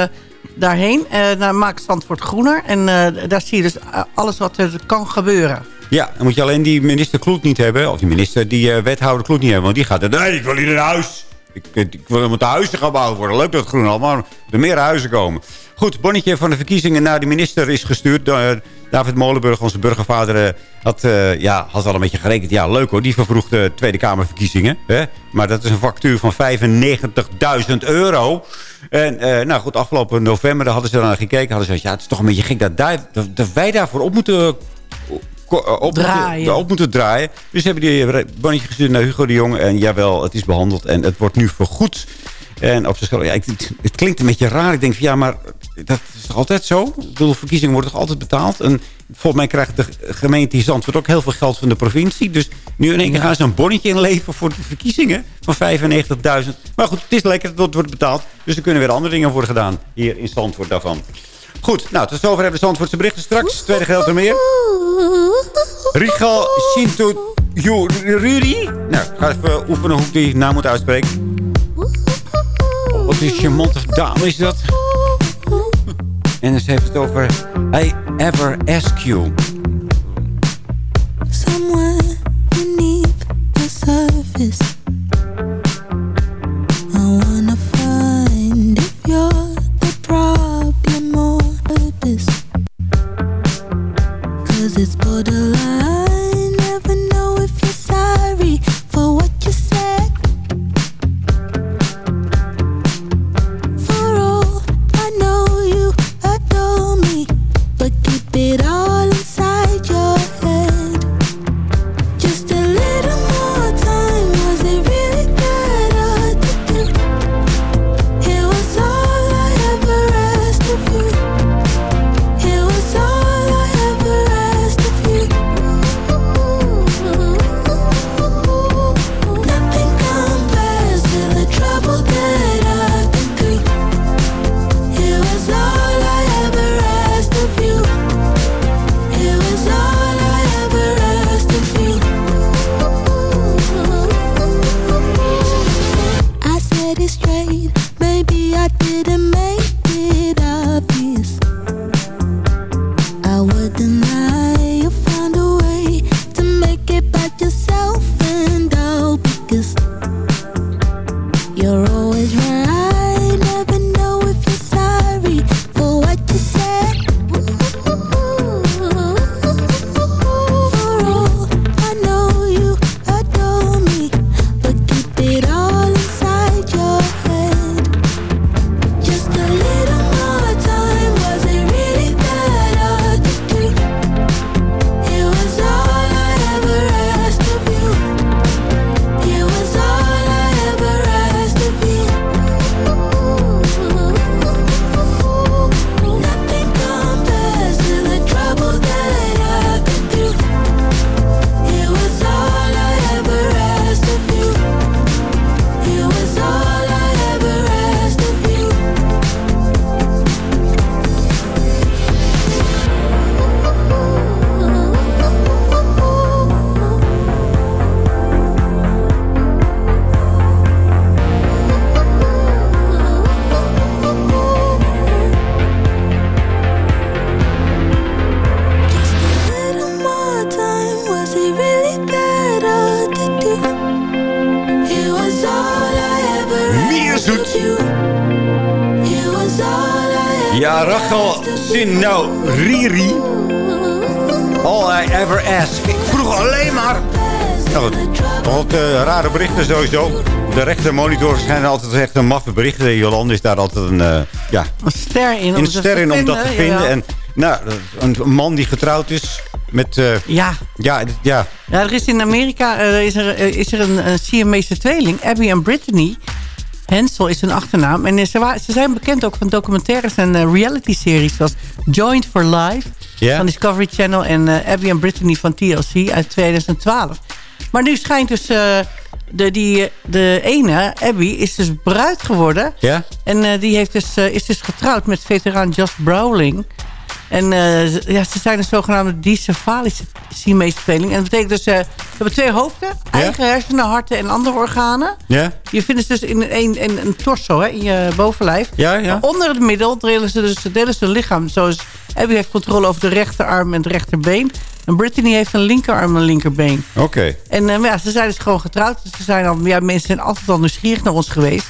daarheen. naar Maak Zandvoort Groener. En daar zie je dus alles wat er kan gebeuren. Ja, dan moet je alleen die minister Kloet niet hebben. Of die minister, die eh, wethouder Kloet niet hebben. Want die gaat er, nee, ik wil hier een huis. Ik, ik, wil er moeten huizen gebouwd worden. Leuk dat groen al, maar er meer huizen komen. Goed, bonnetje van de verkiezingen naar de minister is gestuurd. Eh, David Molenburg, onze burgervader, eh, had, eh, ja, had al een beetje gerekend. Ja, leuk hoor, die vervroeg de Tweede Kamerverkiezingen. Hè? Maar dat is een factuur van 95.000 euro. En eh, nou goed, afgelopen november hadden ze naar gekeken. Hadden ze gezegd, ja, het is toch een beetje gek dat, daar- dat, dat wij daarvoor op moeten... ko- eh, Op Draaien. Moeten, op moeten draaien. Dus ze hebben die bonnetje gestuurd naar Hugo de Jong. En jawel, het is behandeld en het wordt nu vergoed. En op zichzelf, ja, het, het klinkt een beetje raar. Ik denk van ja, maar dat is toch altijd zo? Ik bedoel, verkiezingen worden toch altijd betaald? En volgens mij krijgt de gemeente Zandvoort ook heel veel geld van de provincie. Dus nu in één keer gaan ze een bonnetje inleveren voor de verkiezingen van 95.000. Maar goed, het is lekker, dat wordt betaald. Dus er kunnen weer andere dingen worden gedaan hier in Zandvoort daarvan. Goed, nou, tot zover hebben we Zandvoortse berichten. Straks, tweede gedeelte meer. Rigal Shinto Ruri. Nou, ik ga even oefenen hoe ik die naam moet uitspreken. Wat een charmante dame is dat. En ze heeft het over Ever Ask You. De rechtermonitor schijnen altijd echt een maffe berichten. Jolande is daar altijd een... eh, ja, Een ster in. om een dat ster te in om dat te vinden. En nou, een man die getrouwd is met... eh, Ja. Ja, ja. Ja, er is in Amerika eh, is er, is er een, een Siamese tweeling, Abby en Brittany. Hensel is hun achternaam. En ze, ze zijn bekend ook van documentaires en reality-series... zoals Joint for Life van Discovery Channel... en Abby en Brittany van TLC uit 2012. Maar nu schijnt dus... de, die, de ene, Abby, is dus bruid geworden. Ja? En eh, die heeft dus, eh, is dus getrouwd met veteraan Josh Browling. En eh, ze- ja, ze zijn een zogenaamde dicephalische Siamese tweeling. En dat betekent dus, ze hebben twee hoofden, eigen hersenen, harten en andere organen. Ja? Je vindt ze dus in een, in een torso, hè, in je bovenlijf. Ja, ja. Maar onder het middel delen ze dus delen ze hun lichaam. Zoals Abby heeft controle over de rechterarm en het rechterbeen. En Brittany heeft een linkerarm en een linkerbeen. Oké. En eh, ja, ze zijn dus gewoon getrouwd. Dus ze zijn al, ja, mensen zijn altijd al nieuwsgierig naar ons geweest.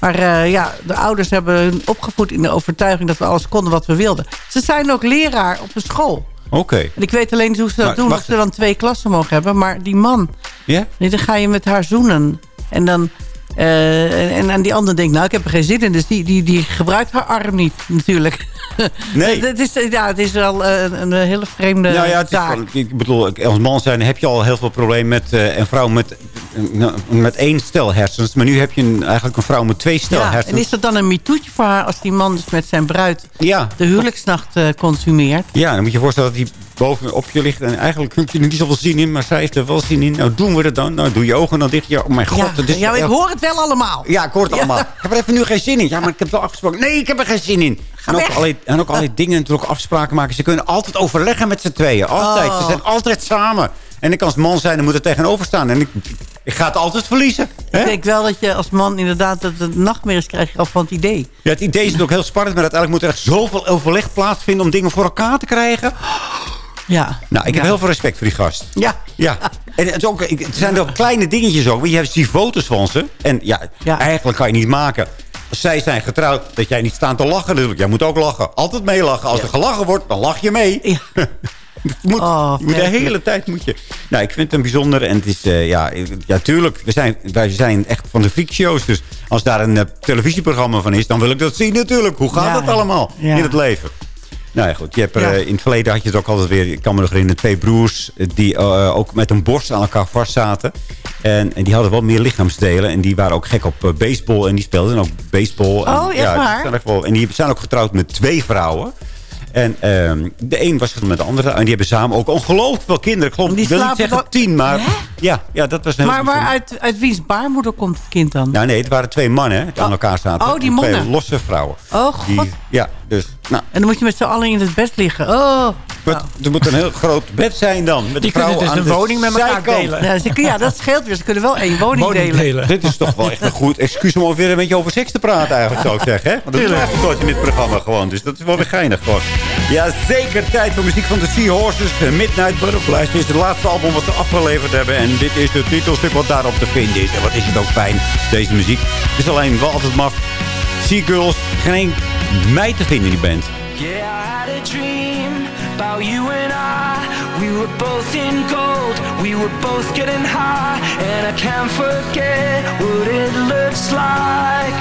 Maar eh, ja, de ouders hebben hun opgevoed in de overtuiging... dat we alles konden wat we wilden. Ze zijn ook leraar op een school. Oké. En ik weet alleen niet hoe ze dat Maar doen. Wacht ze dan twee klassen mogen hebben. Maar die man, Ja? nee, dan ga je met haar zoenen. En dan... eh, en, en die ander denkt, nou, ik heb er geen zin in. Dus die, die, die gebruikt haar arm niet, natuurlijk. Nee. het, is, ja, het is wel eh, een, een hele vreemde Nou ja, het is gewoon- ik bedoel, als man zijn heb je al heel veel problemen met eh, een vrouw met, eh, met één stel hersens. Maar nu heb je een, eigenlijk een vrouw met twee stel Ja, hersens. en is dat dan een mitoetje voor haar als die man dus met zijn bruid Ja. de huwelijksnacht eh, consumeert? Ja, dan moet je je voorstellen dat hij boven op je ligt. En eigenlijk heb je er niet zoveel zin in, maar zij heeft er wel zin in. Nou, doen we dat dan. Nou, doe je ogen dan dicht. Ja, oh mijn god. ja, dat is ja, ik hoor het wel allemaal. Ja, ik hoor het allemaal. Ik heb er even nu geen zin in. Ja, maar ik heb het wel afgesproken. Nee, ik heb er geen zin in. En ook, allerlei, en ook allerlei dingen natuurlijk afspraken maken. Ze kunnen altijd overleggen met z'n tweeën. Altijd. Oh. Ze zijn altijd samen. En ik als man zijn, dan moet er tegenover staan. En ik, ik ga het altijd verliezen. Hè? Ik denk wel dat je als man inderdaad dat het nachtmerries krijgt al van het idee. Ja, het idee is natuurlijk heel spannend. Maar uiteindelijk moet er echt zoveel overleg plaatsvinden om dingen voor elkaar te krijgen. Ja. Nou, ik heb Ja. heel veel respect voor die gast. Ja. Ja, en het, ook, het zijn ook kleine dingetjes ook. Want je hebt die foto's van ze. En ja, Ja. eigenlijk kan je niet maken. Als zij zijn getrouwd, dat jij niet staan te lachen natuurlijk. Jij moet ook lachen. Altijd meelachen. Als er gelachen wordt, dan lach je mee. Ja. Moet, Oh, je moet de hele tijd moet je. Nou, ik vind het een bijzonder. En het is, eh, ja, ja, tuurlijk. We zijn, wij zijn echt van de freakshows. Dus als daar een eh, televisieprogramma van is, dan wil ik dat zien natuurlijk. Hoe gaat Ja. dat allemaal Ja. in het leven? Nou ja, goed. Je hebt er, Ja. eh, in het verleden had je het ook altijd weer... Ik kan me nog herinneren, twee broers... eh, die eh, ook met een borst aan elkaar vastzaten. En, en die hadden wel meer lichaamsdelen. En die waren ook gek op baseball. En die speelden ook baseball. En, Oh, echt ja, waar? echt wel, en die zijn ook getrouwd met twee vrouwen. En ehm, de een was getrouwd met de andere. En die hebben samen ook ongelooflijk veel kinderen. Ik, geloof, Die ik wil niet zeggen wel- tien, maar... Hè? Ja, ja, dat was een Maar waar bijzonder. uit, uit wiens baarmoeder komt het kind dan? Nou nee, het waren twee mannen hè, die aan elkaar zaten. Oh, die En Twee mannen. losse vrouwen. Oh, god. Die, ja, dus... Nou, En dan moet je met z'n allen in het bed liggen. Oh. maar er moet een heel groot bed zijn dan. Met Die kunnen dus aan een de woning met elkaar delen. Ja, ze, ja, dat scheelt weer. Ze kunnen wel één woning, Woning delen. delen. Dit is toch wel echt een goed excuus om weer een beetje over seks te praten eigenlijk, zou ik zeggen. Hè? Want dat is echt nooit in dit programma gewoon. Dus dat is wel weer geinig gewoon. Ja, zeker tijd voor muziek van de Seahorses. Midnight Butterflies. Dit is het laatste album wat ze afgeleverd hebben. En dit is het titelstuk wat daarop te vinden is. En wat is het ook fijn, deze muziek. Het is alleen wel altijd maf. Seagirls, geen mij te vinden in die band. Yeah, I had a dream about you and I. We were both in gold, we were both getting high. And I can't forget what it looks like.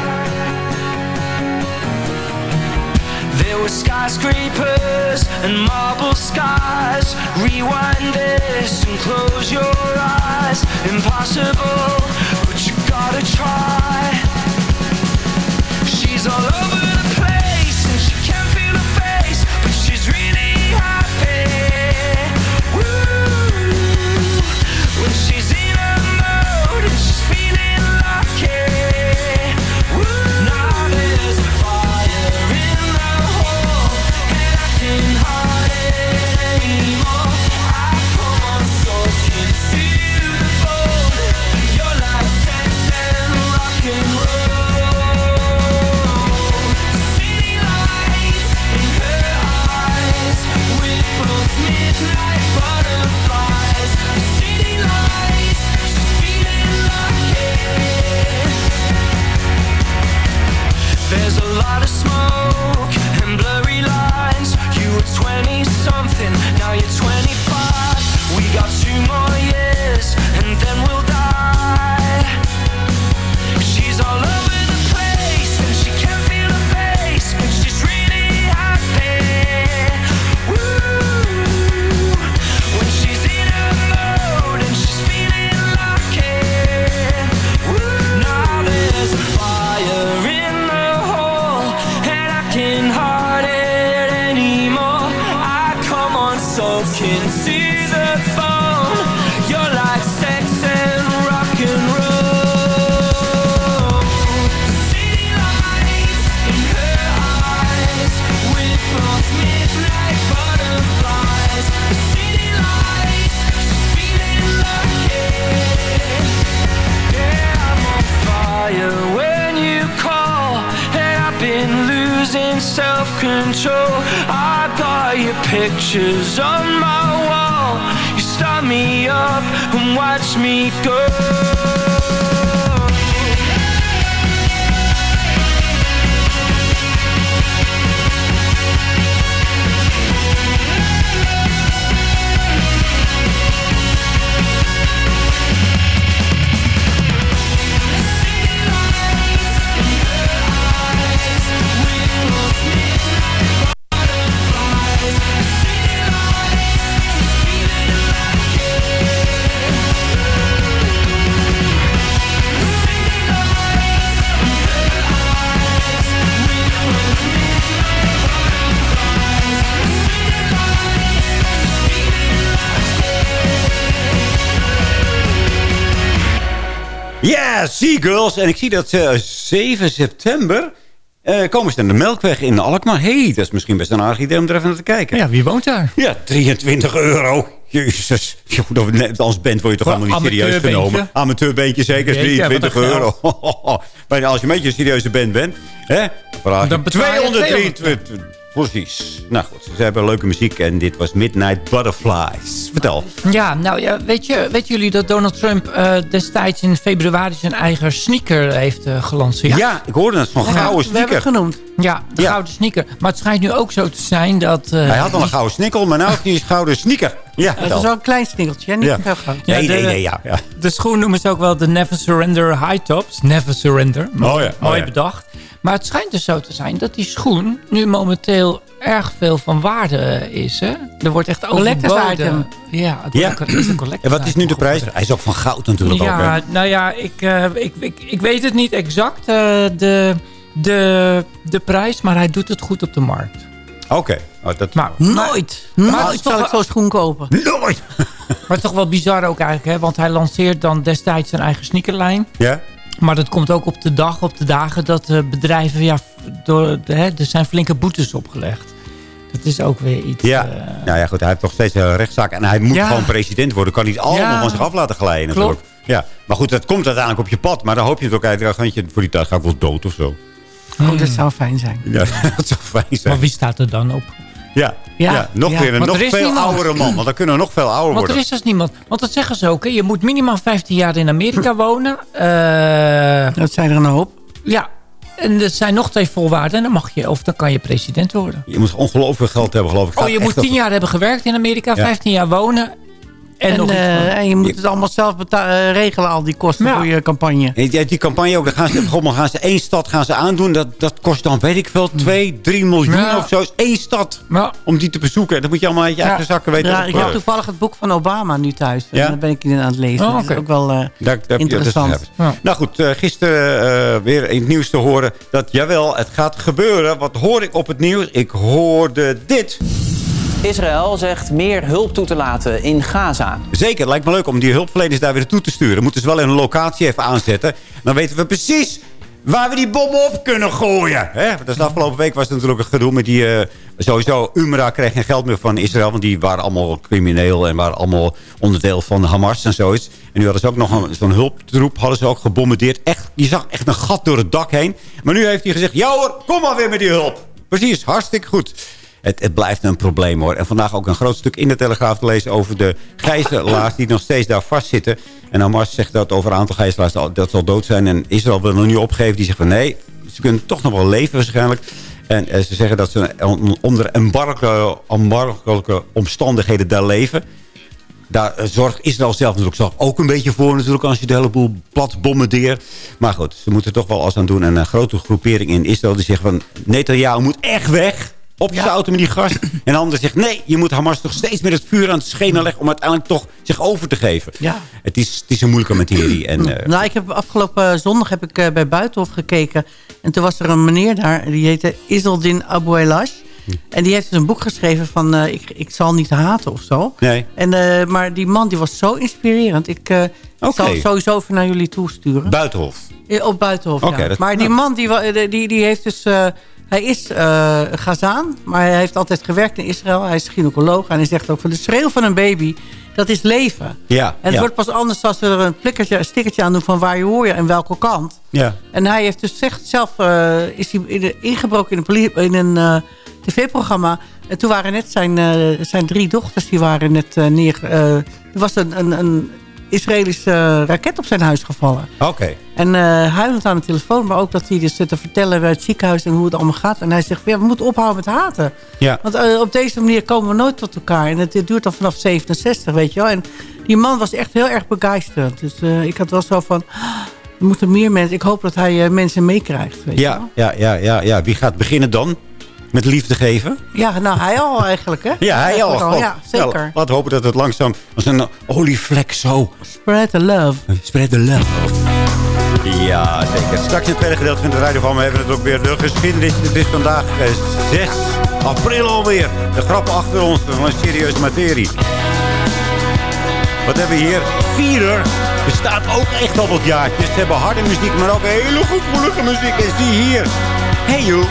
There were skyscrapers and marble skies. Rewind this and close your eyes. Impossible, but you gotta try. She's all over Seagulls. En ik zie dat ze 7 september eh, komen ze naar de Melkweg in Alkmaar. Hé, hey, dat is misschien best een aardig idee om er even naar te kijken. Ja, wie woont daar? Ja, 23 euro. Jezus. Als band word je toch allemaal niet serieus genomen. Amateurbeentje zeker, Jeetje, 23 wat een euro. maar als je een beetje een serieuze band bent, hè, vraag je 223. Precies. Nou goed, ze hebben leuke muziek en dit was Midnight Butterflies. Vertel. Ja, nou ja, weet je, weten jullie dat Donald Trump eh, destijds in februari zijn eigen sneaker heeft eh, gelanceerd? Ja, ik hoorde het van gouden We hebben het sneaker. genoemd. Ja, de Ja. gouden sneaker. Maar het schijnt nu ook zo te zijn dat... eh, Hij had al een gouden snikkel, maar nu heeft hij een gouden sneaker. Ja, Dat is wel een klein snikkeltje, niet Ja. heel groot. Ja, nee, de- nee, nee, ja. ja. De schoen noemen ze ook wel de Never Surrender High Tops. Never Surrender. Mooi, Oh ja, oh mooi ja. bedacht. Maar het schijnt dus zo te zijn dat die schoen nu momenteel erg veel van waarde is. Hè? Er wordt echt overboden. item. Ja, het Ja. is een En wat is nu de prijs? Hij is ook van goud natuurlijk ook. Ja, hè? nou ja, ik, eh, ik, ik, ik weet het niet exact, eh, de, de, de prijs. Maar hij doet het goed op de markt. Oké. Oh, dat... Maar, Nooit. Maar Nooit zal ik zo'n schoen kopen. Nooit! maar het is toch wel bizar ook eigenlijk. Hè? Want hij lanceert dan destijds zijn eigen sneakerlijn. Ja? Maar dat komt ook op de dag, op de dagen dat eh, bedrijven... Ja, door, de, hè, er zijn flinke boetes opgelegd. Dat is ook weer iets... Ja. eh, nou ja, goed. Hij heeft nog steeds een rechtszaak. En hij moet Ja. gewoon president worden. Kan niet allemaal Ja. van zich af laten glijden Klopt. natuurlijk. Ja. Maar goed, dat komt uiteindelijk op je pad. Maar dan hoop je het ook uit. je voor die tijd ga ik wel dood of zo. Oh, dat zou fijn zijn. Ja, dat zou fijn zijn. maar wie staat er dan op? Ja, ja. Ja, nog ja. weer een nog er is veel niemand. oudere man. Want dan kunnen we nog veel ouder Want er worden. is dus niemand. Want dat zeggen ze ook. Hè? Je moet minimaal 15 jaar in Amerika wonen. Eh, Dat zijn er een hoop. ja. En er zijn nog twee voorwaarden. En dan mag je, of dan kan je president worden. Je moet ongelooflijk veel geld hebben, geloof ik. Oh, je moet echt 10 jaar hebben gewerkt in Amerika. Ja. 15 jaar wonen. En, En, nog iets eh, en je moet het allemaal zelf eh, regelen, al die kosten Ja. voor je campagne. En die, die campagne ook, dan gaan ze, gaan ze één stad gaan ze aandoen. Dat, dat kost dan, weet ik veel, 2, 3 miljoen Ja. of zo. Is één stad Ja. om die te bezoeken. Dat moet je allemaal uit je Ja. eigen zakken weten. Ja, ik heb toevallig het boek van Obama nu thuis. En Ja? daar ben ik in aan het lezen. Oh, Dat is oké. ook wel eh, Daar, daar interessant. Nou goed, eh, gisteren eh, weer in het nieuws te horen dat jawel, het gaat gebeuren. Wat hoor ik op het nieuws? Ik hoorde dit. Israël zegt meer hulp toe te laten in Gaza. Zeker, lijkt me leuk om die hulpverleners daar weer naartoe te sturen. Moeten ze wel een locatie even aanzetten. Dan weten we precies waar we die bommen op kunnen gooien. Hè? Dus de afgelopen week was het natuurlijk een gedoe met die... eh, sowieso, UMRA kreeg geen geld meer van Israël. Want die waren allemaal crimineel en waren allemaal onderdeel van Hamas en zoiets. En nu hadden ze ook nog zo'n hulptroep hadden ze ook gebombardeerd. Echt, je zag echt een gat door het dak heen. Maar nu heeft hij gezegd, ja hoor, kom maar weer met die hulp. Precies, hartstikke goed. Het, blijft een probleem hoor. En vandaag ook een groot stuk in de Telegraaf te lezen over de gijzelaars die nog steeds daar vastzitten. En Hamas zegt dat over een aantal gijzelaars dat zal dood zijn. En Israël wil nog niet opgeven. Die zegt van nee, ze kunnen toch nog wel leven waarschijnlijk. En eh, ze zeggen dat ze on- onder embargoelijke omstandigheden daar leven. Daar eh, zorgt Israël zelf natuurlijk ook een beetje voor natuurlijk als je de hele boel plat bombardeert. Maar goed, ze moeten toch wel alles aan doen. En een grote groepering in Israël die zegt van Netanyahu moet echt weg. Op zijn auto met die gas. En de ander zegt nee, je moet Hamas toch steeds meer het vuur aan het schenen leggen om uiteindelijk toch zich over te geven. Ja. Het, is, het is een moeilijke materie. En, eh, Nou, ik heb afgelopen zondag heb ik eh, bij Buitenhof gekeken. En toen was er een meneer daar. Die heette Iseldin Abu Elash. En die heeft dus een boek geschreven van... eh, ik, ik zal niet haten of zo. nee. En, eh, maar die man die was zo inspirerend. Ik eh, Oké. zal het sowieso even naar jullie toesturen. Buitenhof. Op Buitenhof, ja. dat- Maar die man die, die, die heeft dus... hij is eh Gazaan, maar hij heeft altijd gewerkt in Israël. Hij is gynaecoloog en hij zegt ook van de schreeuw van een baby, dat is leven. Ja, En het ja. wordt pas anders als we er een plikkertje, een stickertje aan doen van waar je hoor je en welke kant. Ja. En hij heeft dus zegt zelf, eh, is hij in de- ingebroken in een, in een eh, tv-programma. En toen waren net zijn, zijn drie dochters, die waren net neer... er was een, een, een Israëlische eh, raket op zijn huis gevallen. Oké. En eh, huilend aan de telefoon, maar ook dat hij dus zit te vertellen bij het ziekenhuis en hoe het allemaal gaat. En hij zegt, ja, we moeten ophouden met haten. Ja. Want eh, op deze manier komen we nooit tot elkaar. En het, het duurt al vanaf 67, weet je wel. En die man was echt heel erg begeisterd. Dus ik had wel zo van, "Ah, er moeten meer mensen... Ik hoop dat hij mensen meekrijgt, weet je Ja, ja, ja, ja, ja. Wie gaat beginnen dan? Met liefde geven? Ja, nou, hij al eigenlijk, hè? Ja, hij al. Ja, zeker. Laten we hopen dat het langzaam als een olievlek zo... Spread the love. Spread the love. Ja, zeker. Straks in het tweede gedeelte van de radio van we hebben het ook weer de geschiedenis. Het is vandaag eh, 6 april alweer. De grappen achter ons van een serieuze materie. Wat hebben we hier? Vierer bestaat ook echt al wat jaartjes. Ze hebben harde muziek, maar ook hele gevoelige muziek. En zie hier. Hey you.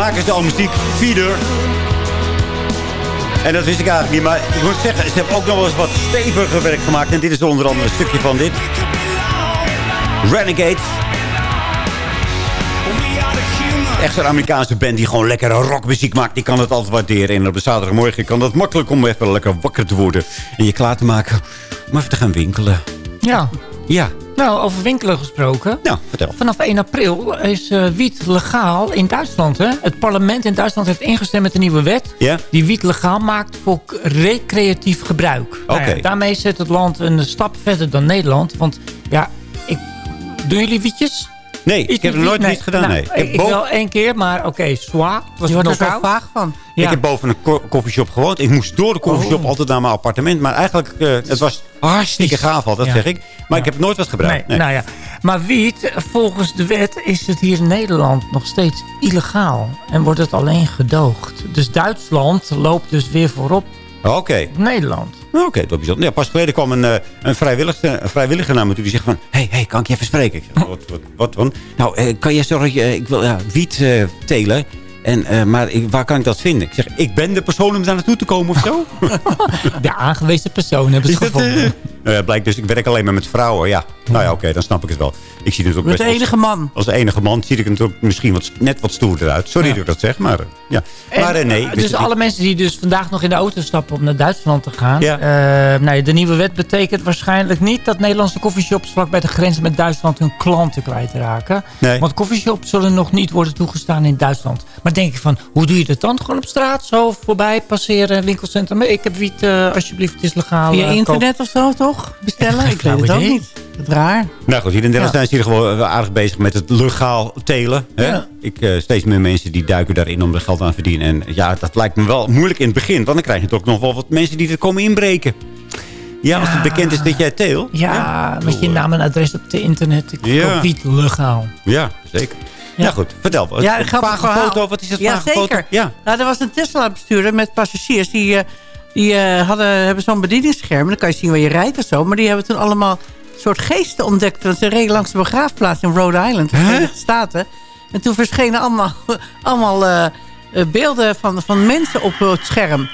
Maken ze al muziek. Feeder. En dat wist ik eigenlijk niet. Maar ik moet zeggen, ze hebben ook nog wel eens wat steviger werk gemaakt. En dit is onder andere een stukje van dit. Renegades. Echt zo'n Amerikaanse band die gewoon lekkere rockmuziek maakt. Die kan het altijd waarderen. En op de zaterdagmorgen kan dat makkelijk om even lekker wakker te worden. En je klaar te maken om even te gaan winkelen. Ja. Ja. Nou, over winkelen gesproken. Nou, vertel. Vanaf 1 april is eh, wiet legaal in Duitsland. Hè? Het parlement in Duitsland heeft ingestemd met een nieuwe wet... Die wiet legaal maakt voor recreatief gebruik. Nou ja, daarmee zet het land een stap verder dan Nederland. Want ja, ik, doen jullie wietjes? Nee, ik heb er nooit iets gedaan. Nou, nee. Ik heb ik, boven- wel één keer, maar oké, zwaar. Het was Je wordt er zo vaag van. Ja. Ik heb boven een ko- koffieshop gewoond. Ik moest door de koffieshop Oh. altijd naar mijn appartement. Maar eigenlijk, eh, het was hartstikke gaaf al, dat Ja. zeg ik. Maar ik heb nooit wat gebruikt. Nee, Nou ja. Maar wiet, volgens de wet is het hier in Nederland nog steeds illegaal. En wordt het alleen gedoogd. Dus Duitsland loopt dus weer voorop Oké. op Nederland. Oké, dat is bijzonder. Ja, pas geleden kwam een, eh, een, vrijwilliger, een vrijwilliger naar me toe. Die zegt van, hey, hey, kan ik je even spreken? Ik zeg, wat, wat, wat dan? Nou, eh, kan je zorgen, dat je- ik wil ja, wiet eh, telen. En, eh, maar ik, waar kan ik dat vinden? Ik zeg, ik ben de persoon om daar naartoe te komen of zo. De aangewezen persoon hebben ze Is gevonden. eh, nou ja, blijkt dus, ik werk alleen maar met vrouwen. Ja, nou ja, oké, dan snap ik het wel. Ik zie het ook Met best de als- enige man. Als enige man zie ik het ook misschien wat, net wat stoerder uit. Sorry Ja. dat ik dat zeg, maar eh, ja. En, maar eh, nee. wist dus alle mensen die dus vandaag nog in de auto stappen om naar Duitsland te gaan. Ja. eh, nou, ja, de nieuwe wet betekent waarschijnlijk niet dat Nederlandse coffeeshops vlak bij de grens met Duitsland hun klanten kwijtraken. Nee. Want coffeeshops zullen nog niet worden toegestaan in Duitsland. Maar denk ik van, hoe doe je dat dan? Gewoon op straat, zo voorbij, passeren, winkelcentrum. Ik heb wiet, eh, alsjeblieft, het is legaal. Via eh, internet of zo, toch? Bestellen? Ik weet het ook niet. Dat raar. Nou goed, hier in Nederland Ja. Zijn ze hier gewoon wel aardig bezig met het legaal telen. Hè? Ja. Ik, eh, steeds meer mensen die duiken daarin om er geld aan te verdienen. En ja, dat lijkt me wel moeilijk in het begin. Want dan krijg je toch nog wel wat mensen die er komen inbreken. Ja, als het bekend is dat jij teelt. Ja, met je naam en adres op het internet. Ik Ja. koop wiet legaal. Ja, zeker. Ja, goed. Vertel. Ja, een vage foto. Wat is dat Ja, vage zeker. foto? Ja. Nou, er was een Tesla-bestuurder met passagiers. Die, eh, die eh, hadden, hebben zo'n bedieningsscherm. Dan kan je zien waar je rijdt en zo. Maar die hebben toen allemaal soort geesten ontdekt. Want ze reden langs de begraafplaats in Rhode Island. De Verenigde Staten. En toen verschenen allemaal, allemaal eh, eh, beelden van, van mensen op het scherm.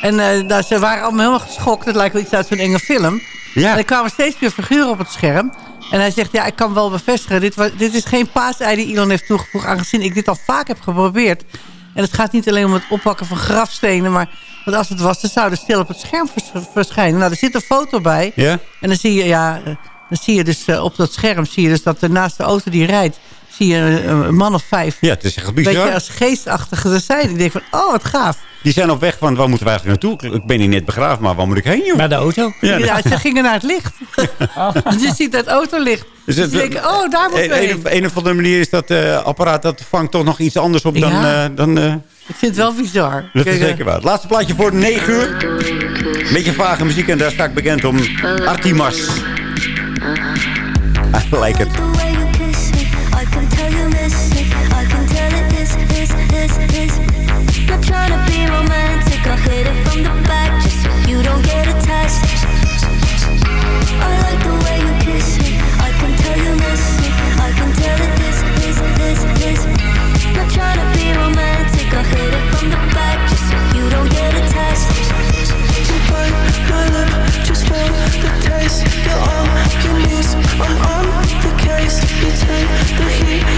En nou, ze waren allemaal helemaal geschokt. Het lijkt wel iets uit zo'n enge film. Ja. En er kwamen steeds meer figuren op het scherm. En hij zegt, ja, ik kan wel bevestigen... dit, dit is geen paasei die Elon heeft toegevoegd... aangezien ik dit al vaak heb geprobeerd. En het gaat niet alleen om het oppakken van grafstenen... maar want als het was, dan zou er stil op het scherm vers- verschijnen. Nou, er zit een foto bij. Ja? En dan zie je, ja, eh, dan zie je dus eh, op dat scherm... zie je dus dat er naast de auto die rijdt... zie je een, een man of vijf... Ja, het is echt een bizar. beetje als geestachtige te zijn. Ik denk van, oh, wat gaaf. Die zijn op weg van, waar moeten we eigenlijk naartoe? Ik ben hier net begraven, maar waar moet ik heen, joh? Naar de auto? Ja, Ja, ze gingen naar het licht. Dus je ziet het autolicht. Dus het- je denkt, oh, daar we een, heen. een, een of andere manier is dat eh, apparaat... dat vangt toch nog iets anders op dan... Eh, dan eh, Ik vind het wel bizar. dat is Kijk, eh, zeker waar. Het laatste plaatje voor 9 uur. Beetje vage muziek en daar sta ik bekend om. Artimas. I like it. I hit it from the back just so you don't get attached. I like the way you kiss me, I can tell you miss me. I can tell it is, is, is, is. Not trying to be romantic, I hit it from the back just so you don't get attached. You bite my lip just for the taste. You're on your knees, I'm on the case. You take the heat